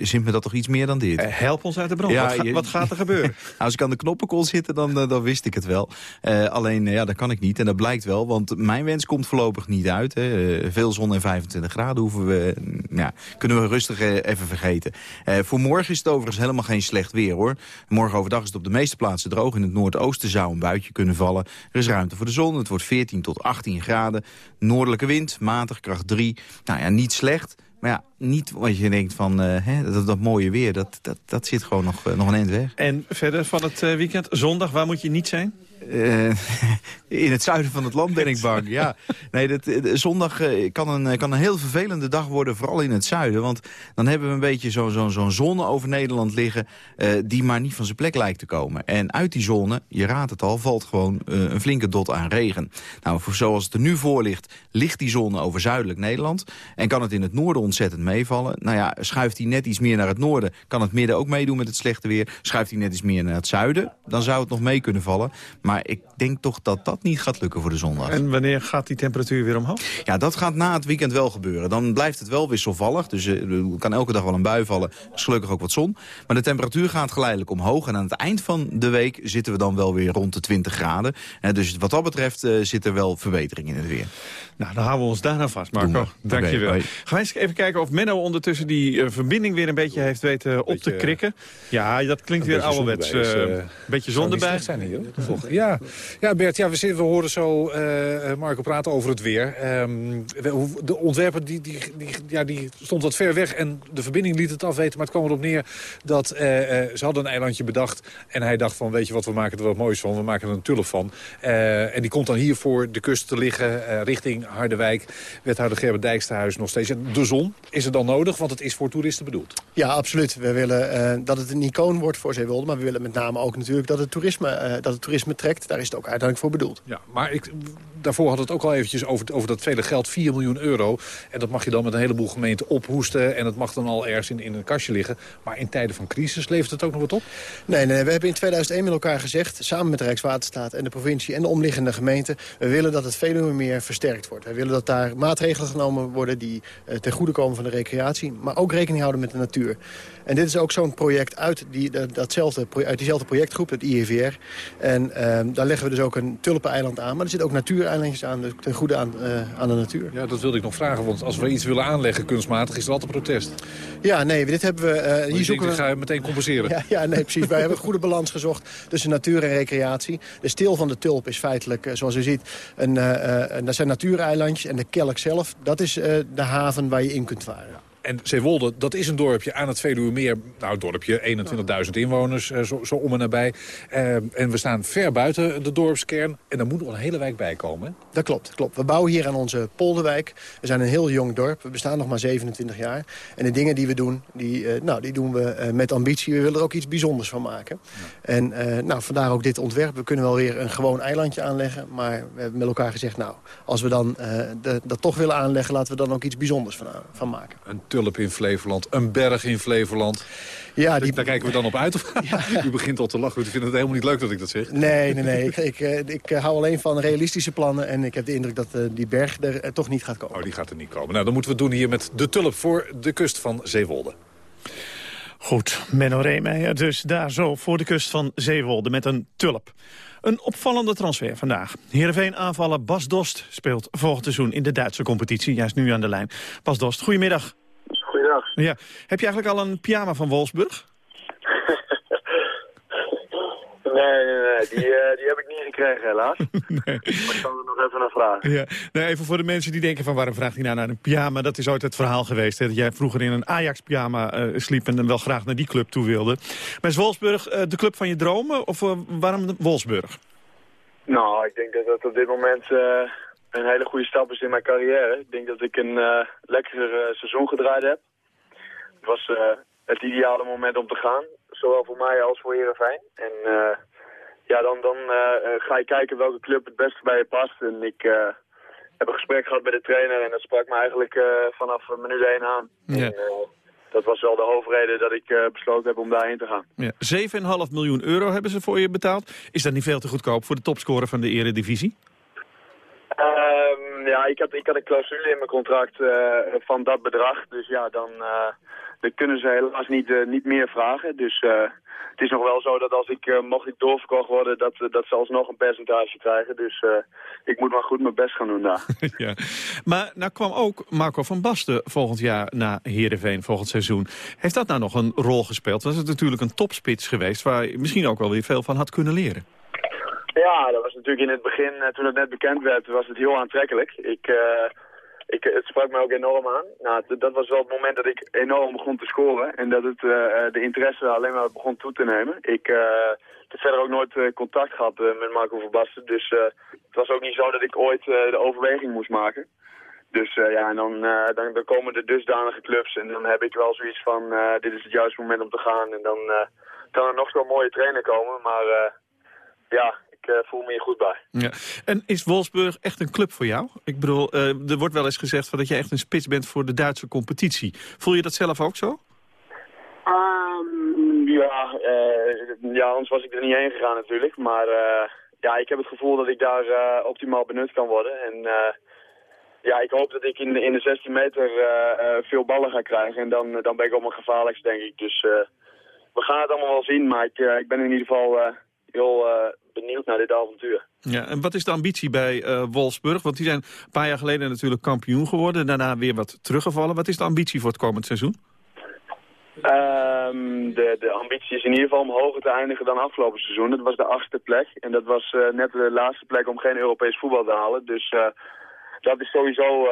Speaker 27: zint me dat toch iets meer dan dit.
Speaker 15: help ons uit de brand. Wat ga-
Speaker 27: je-
Speaker 15: wat gaat er gebeuren? <laughs>
Speaker 27: Als ik aan de knoppen kon zitten, dan, dan wist ik het wel. Eh, alleen, eh, ja, dat kan ik niet. En dat blijkt wel, want mijn wens komt voorlopig niet uit. Hè. Eh, veel zon en 25 graden hoeven we, mm, ja, kunnen we rustig even vergeten. Voor morgen is het overigens helemaal geen slecht weer, hoor. Morgen overdag is het op de meeste plaatsen droog. In het noordoosten zou een buitje kunnen vallen. Er is ruimte voor de zon. Het wordt 14 tot 18 graden. Noordelijke wind, matig, kracht 3. Nou ja, niet slecht. Maar ja, niet wat je denkt van hè, dat, dat mooie weer, dat, dat, dat zit gewoon nog, nog een eind weg.
Speaker 15: En verder van het weekend, zondag, waar moet je niet zijn?
Speaker 27: Eh, <laughs> in het zuiden van het land ben ik bang, ja. Nee, eh, zondag eh, kan, een, kan een heel vervelende dag worden, vooral in het zuiden. Want dan hebben we een beetje zo'n zo, zo'n zone over Nederland liggen... die maar niet van zijn plek lijkt te komen. En uit die zone, je raadt het al, valt gewoon een flinke dot aan regen. Nou, voor zoals het er nu voor ligt, ligt die zone over zuidelijk Nederland. En kan het in het noorden ontzettend meevallen. Nou ja, schuift hij net iets meer naar het noorden... kan het midden ook meedoen met het slechte weer. Schuift hij net iets meer naar het zuiden, dan zou het nog mee kunnen vallen. Maar ik denk toch dat dat niet gaat lukken voor de zondag.
Speaker 15: En wanneer gaat die temperatuur weer omhoog?
Speaker 27: Ja, dat gaat na het weekend wel gebeuren. Dan blijft het wel wisselvallig. Dus eh, er kan elke dag wel een bui vallen. Is gelukkig ook wat zon. Maar de temperatuur gaat geleidelijk omhoog. En aan het eind van de week zitten we dan wel weer rond de 20 graden. Eh, dus wat dat betreft eh, zit er wel verbetering in het weer.
Speaker 15: Nou, dan houden we ons daar nou vast, Marco. Dank je wel. Gaan eens even kijken of Menno ondertussen die eh, verbinding weer een beetje heeft weten op te krikken. Ja, dat klinkt weer ouderwets. eh,
Speaker 24: eh,
Speaker 15: beetje
Speaker 24: zou
Speaker 15: zon
Speaker 24: niet
Speaker 15: erbij.
Speaker 24: slecht zijn hier, hoor. Volg- Ja, ja Bert, ja, we, zitten, we horen zo eh, eh, Marco praten over het weer. Ehm, de ontwerper die, die, die, ja, die stond wat ver weg en de verbinding liet het afweten. Maar het kwam erop neer dat eh, eh, ze hadden een eilandje bedacht. En hij dacht van, weet je wat, we maken er wat moois van. We maken er een tulp van. Eh, en die komt dan hier voor de kust te liggen, eh, Harderwijk. Wethouder Gerber Dijksterhuis nog steeds. De zon is er dan nodig, want het is voor toeristen bedoeld.
Speaker 25: Ja, absoluut. We willen eh, dat het een icoon wordt voor Zeewolde. Maar we willen met name ook natuurlijk dat het toerisme, eh, dat het toerisme trekt. Daar is het ook uiteindelijk voor bedoeld.
Speaker 24: Ja, maar ik, daarvoor had het ook al eventjes over, over dat vele geld, 4 miljoen euro. En dat mag je dan met een heleboel gemeenten ophoesten. En het mag dan al ergens in, in een kastje liggen. Maar in tijden van crisis levert het ook nog wat op?
Speaker 25: Nee, nee, we hebben in 2001 met elkaar gezegd... samen met de Rijkswaterstaat en de provincie en de omliggende gemeenten... we willen dat het Veluwemeer versterkt wordt. We willen dat daar maatregelen genomen worden... die eh, ten goede komen van de recreatie... maar ook rekening houden met de natuur. En dit is ook zo'n project uit, die, dat- datzelfde, uit diezelfde projectgroep, het IEVR. En ehm, daar leggen we dus ook een tulpeneiland aan. Maar er zitten ook natuureilandjes aan, dus ten goede aan, eh, aan de natuur.
Speaker 24: Ja, dat wilde ik nog vragen. Want als we iets willen aanleggen kunstmatig, is er altijd protest.
Speaker 25: Ja, nee, dit hebben we... eh,
Speaker 24: Hier
Speaker 25: zoeken we...
Speaker 24: ga je meteen compenseren.
Speaker 25: Ja, ja, nee, precies. Wij hebben een goede balans gezocht tussen natuur en recreatie. De steel van de tulp is feitelijk, zoals u ziet, een, dat zijn En de kelk zelf, dat is eh, de haven waar je in kunt varen.
Speaker 24: En Zeewolde, dat is een dorpje aan het Veluwemeer. Nou, dorpje, 21.000 inwoners, eh, zo, zo om en nabij. Eh, en we staan ver buiten de dorpskern. En daar moet nog een hele wijk bij komen. hè?
Speaker 25: Dat klopt, klopt. We bouwen hier aan onze polderwijk. We zijn een heel jong dorp. We bestaan nog maar 27 jaar. En de dingen die we doen, die, eh, nou, die doen we met ambitie. We willen er ook iets bijzonders van maken. En nou, vandaar ook dit ontwerp. We kunnen wel weer een gewoon eilandje aanleggen. Maar we hebben met elkaar gezegd, nou, als we dan de- dat toch willen aanleggen... laten we dan ook iets bijzonders van, van maken.
Speaker 24: Een tulp in Flevoland, een berg in Flevoland.
Speaker 25: Ja, die...
Speaker 24: Daar kijken we dan op uit. <laughs> Of... U begint al te lachen. U vindt het helemaal niet leuk dat ik dat zeg.
Speaker 25: Nee, nee, nee. Ik, ik, eh, ik eh, hou alleen van realistische plannen. En ik heb de indruk dat eh, die berg er toch niet gaat komen.
Speaker 24: Oh, die gaat er niet komen. Nou, dan moeten we het doen hier met de tulp voor de kust van Zeewolde.
Speaker 15: Goed, Menno Reemeijer dus daar zo voor de kust van Zeewolde met een tulp. Een opvallende transfer vandaag. Heerenveen aanvaller Bas Dost speelt volgend seizoen in de Duitse competitie. Juist nu aan de lijn. Bas Dost, goedemiddag. Ja. Heb je eigenlijk al een pyjama van Wolfsburg? <laughs>
Speaker 28: Nee, nee, nee. Die, eh, die heb ik niet gekregen helaas. <laughs> Maar ik kan er nog even naar vragen.
Speaker 15: Ja. Nou, even voor de mensen die denken van waarom vraagt hij nou naar een pyjama? Dat is ooit het verhaal geweest. Hè? Dat jij vroeger in een Ajax-pyjama eh, sliep en dan wel graag naar die club toe wilde. Maar is Wolfsburg eh, de club van je dromen? Of waarom Wolfsburg?
Speaker 28: Nou, ik denk dat dat op dit moment een hele goede stap is in mijn carrière. Ik denk dat ik een lekker seizoen gedraaid heb. Het was eh, het ideale moment om te gaan. Zowel voor mij als voor Heerenveen. En eh, ja, dan, dan eh, ga je kijken welke club het beste bij je past. En ik heb een gesprek gehad bij de trainer en dat sprak me eigenlijk vanaf minuut 1 aan.
Speaker 15: Ja.
Speaker 28: En, dat was wel de hoofdreden dat ik besloten heb om daarheen te gaan.
Speaker 15: Ja. 7,5 miljoen euro hebben ze voor je betaald. Is dat niet veel te goedkoop voor de topscorer van de eredivisie?
Speaker 28: Ehm, ja, ik had, ik had een clausule in mijn contract van dat bedrag. Dus ja, dan, dan kunnen ze helaas niet, eh, niet meer vragen. Dus eh, het is nog wel zo dat als ik, eh, mocht ik doorverkocht worden, dat, dat ze alsnog een percentage krijgen. Dus ik moet maar goed mijn best gaan doen daar. <laughs>
Speaker 15: ja. Maar nou kwam ook Marco van Basten volgend jaar naar Heerenveen, volgend seizoen. Heeft dat nou nog een rol gespeeld? Was het natuurlijk een topspits geweest waar je misschien ook wel weer veel van had kunnen leren?
Speaker 28: Ja, dat was natuurlijk in het begin, toen het net bekend werd, was het heel aantrekkelijk. Ik, ik, het sprak me ook enorm aan. Nou, dat was wel het moment dat ik enorm begon te scoren en dat het, eh, eh, de interesse alleen maar begon toe te nemen. Ik eh, heb verder ook nooit contact gehad eh, met Marco van Basten, dus het was ook niet zo dat ik ooit de overweging moest maken. Dus ja, en dan, dan, komen er dusdanige clubs en dan heb ik wel zoiets van, dit is het juiste moment om te gaan. En dan kan er nog zo'n mooie trainer komen, maar ja, ik eh, voel me hier goed bij.
Speaker 15: Ja. En is Wolfsburg echt een club voor jou? Ik bedoel, eh, er wordt wel eens gezegd van dat je echt een spits bent voor de Duitse competitie. Voel je dat zelf ook zo?
Speaker 28: Ehm, ja, eh, ja, anders was ik er niet heen gegaan natuurlijk. Maar ja, ik heb het gevoel dat ik daar optimaal benut kan worden. En ja, ik hoop dat ik in, de- in de 16 meter veel ballen ga krijgen. En dan, dan ben ik op mijn gevaarlijkst, denk ik. Dus we gaan het allemaal wel zien. Maar ik, ik ben in ieder geval heel eh, benieuwd naar dit avontuur.
Speaker 15: Ja, en wat is de ambitie bij eh, Wolfsburg? Want die zijn een paar jaar geleden natuurlijk kampioen geworden. Daarna weer wat teruggevallen. Wat is de ambitie voor het komend seizoen?
Speaker 28: Ehm, de, de ambitie is in ieder geval om hoger te eindigen dan afgelopen seizoen. Dat was de achtste plek. En dat was eh, net de laatste plek om geen Europees voetbal te halen. Dus dat is sowieso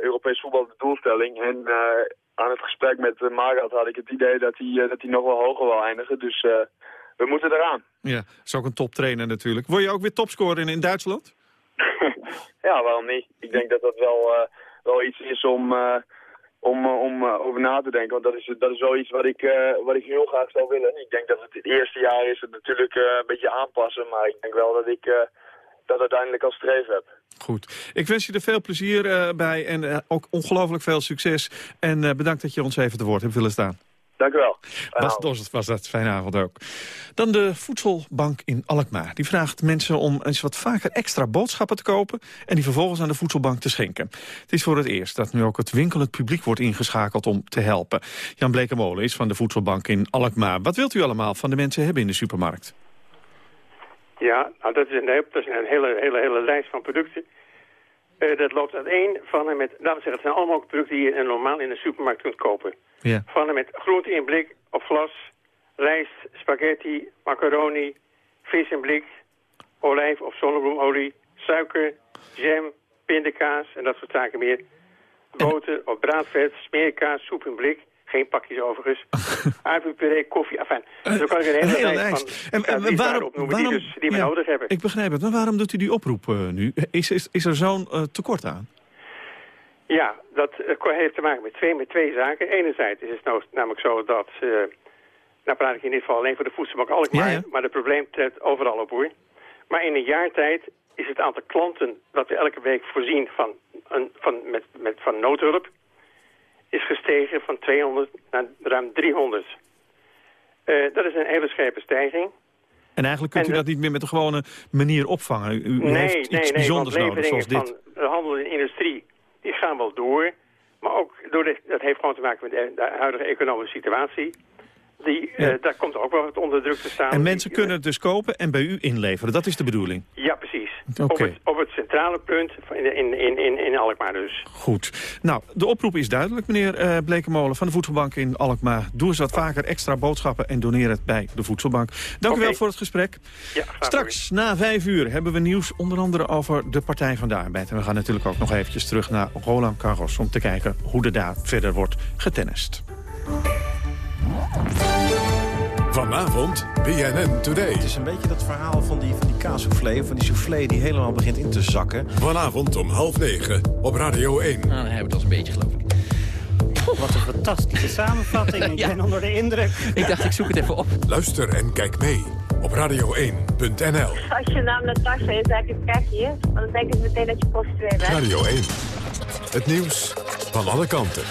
Speaker 28: Europees voetbal de doelstelling. En aan het gesprek met uh, Magath had ik het idee dat hij dat hij nog wel hoger wil eindigen. Dus we moeten eraan.
Speaker 15: Ja, is ook een toptrainer natuurlijk. Word je ook weer topscorer in, in Duitsland? <laughs>
Speaker 28: Ja, waarom niet? Ik denk dat dat wel, eh, wel iets is om, eh, om, eh, om over na te denken. Want dat is, dat is wel iets wat ik, wat ik heel graag zou willen. Ik denk dat het het eerste jaar is het natuurlijk een beetje aanpassen. Maar ik denk wel dat ik dat uiteindelijk als streef heb.
Speaker 15: Goed. Ik wens je er veel plezier bij en ook ongelooflijk veel succes. En bedankt dat je ons even te woord hebt willen staan.
Speaker 28: Dank u wel.
Speaker 15: Bas was dat. Fijne avond ook. Dan de Voedselbank in Alkmaar. Die vraagt mensen om eens wat vaker extra boodschappen te kopen... en die vervolgens aan de Voedselbank te schenken. Het is voor het eerst dat nu ook het winkelend publiek wordt ingeschakeld om te helpen. Jan Blekemolen is van de Voedselbank in Alkmaar. Wat wilt u allemaal van de mensen hebben in de supermarkt?
Speaker 29: Ja, nou, dat is een, dat is een hele, hele, hele lijst van producten. Eh, dat loopt uiteen van en met, laten we zeggen, het zijn allemaal producten die je normaal in de supermarkt kunt kopen.
Speaker 15: Ja.
Speaker 29: Van en met groente in blik of glas, rijst, spaghetti, macaroni, vis in blik, olijf of zonnebloemolie, suiker, jam, pindakaas en dat soort zaken meer. Boter of braadvet, smeerkaas, soep in blik. Geen pakjes overigens. <laughs> Aardappelpuree, koffie, afijn. Zo kan ik een hele,
Speaker 15: Een
Speaker 29: lijst van
Speaker 15: En- waarom-
Speaker 29: opnoemen
Speaker 15: waarom-
Speaker 29: die, dus, die we
Speaker 15: ja.
Speaker 29: nodig hebben.
Speaker 15: Ik begrijp het, maar waarom doet u die oproep eh, nu? Is, is, is er zo'n eh, tekort aan?
Speaker 29: Ja, dat eh, heeft te maken met twee, met twee zaken. Enerzijds is het nou, namelijk zo dat... nou praat ik in dit geval alleen voor de voedselbank Alkmaar... maar het probleem treedt overal op hoor. Maar in een jaar tijd is het aantal klanten... dat we elke week voorzien van, een, van, met, met, van noodhulp... is gestegen van 200 naar ruim 300. Eh, dat is een hele scherpe stijging.
Speaker 15: En eigenlijk kunt
Speaker 29: En
Speaker 15: u
Speaker 29: de-
Speaker 15: dat niet meer met een gewone manier opvangen. U, u
Speaker 29: nee,
Speaker 15: heeft iets
Speaker 29: nee,
Speaker 15: bijzonders nodig, zoals dit.
Speaker 29: van de handel en industrie, die gaan wel door. Maar ook door de, dat heeft gewoon te maken met de, de huidige economische situatie. Die, eh. Daar komt ook wel wat onder druk te staan.
Speaker 15: En mensen kunnen het dus kopen en bij u inleveren. Dat is de bedoeling.
Speaker 29: Ja, precies. Op, het, op het centrale punt in, in, in, in, Alkmaar dus.
Speaker 15: Goed. Nou, de oproep is duidelijk, meneer eh Blekemolen van de Voedselbank in Alkmaar. Doe eens wat vaker extra boodschappen en doneer het bij de Voedselbank. Dank u wel voor het gesprek.
Speaker 29: Ja,
Speaker 15: Straks, na vijf uur, hebben we nieuws onder andere over de Partij van de Arbeid. En we gaan natuurlijk ook nog eventjes terug naar Roland Garros... om te kijken hoe er daar verder wordt getennist.
Speaker 10: Vanavond BNN Today.
Speaker 30: Het is een beetje dat verhaal van die, van die kaassoufflé, van die soufflé die helemaal begint in te zakken.
Speaker 10: Vanavond om half negen op Radio 1.
Speaker 31: Nou, dan hebben we het al een beetje, geloof ik.
Speaker 32: Wat een fantastische samenvatting. <laughs> Ik
Speaker 31: Ja.
Speaker 32: ben onder de indruk.
Speaker 31: Ik dacht, ik zoek het even op.
Speaker 10: Luister en kijk mee op radio1.nl.
Speaker 33: Als je naam Natasja is, ik het kijk hier. Want dan denken ze meteen dat je prostituee bent.
Speaker 10: Radio 1. Het nieuws van alle kanten.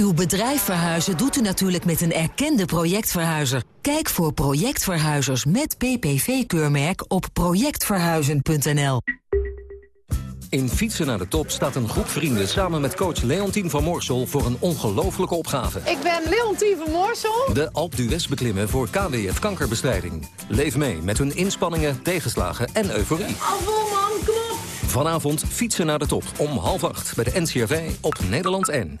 Speaker 34: Uw bedrijf verhuizen doet u natuurlijk met een erkende projectverhuizer. Kijk voor projectverhuizers met PPV-keurmerk op projectverhuizen.nl.
Speaker 35: In Fietsen naar de Top staat een groep vrienden samen met coach Leontien van Moorsel voor een ongelofelijke opgave.
Speaker 36: Ik ben Leontien van Moorsel.
Speaker 35: De Alp d'Huez beklimmen voor KWF kankerbestrijding. Leef mee met hun inspanningen, tegenslagen en euforie.
Speaker 36: Afval man, kom op.
Speaker 35: Vanavond Fietsen naar de Top om half acht bij de NCRV op Nederland 1.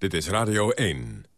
Speaker 10: Dit is Radio 1.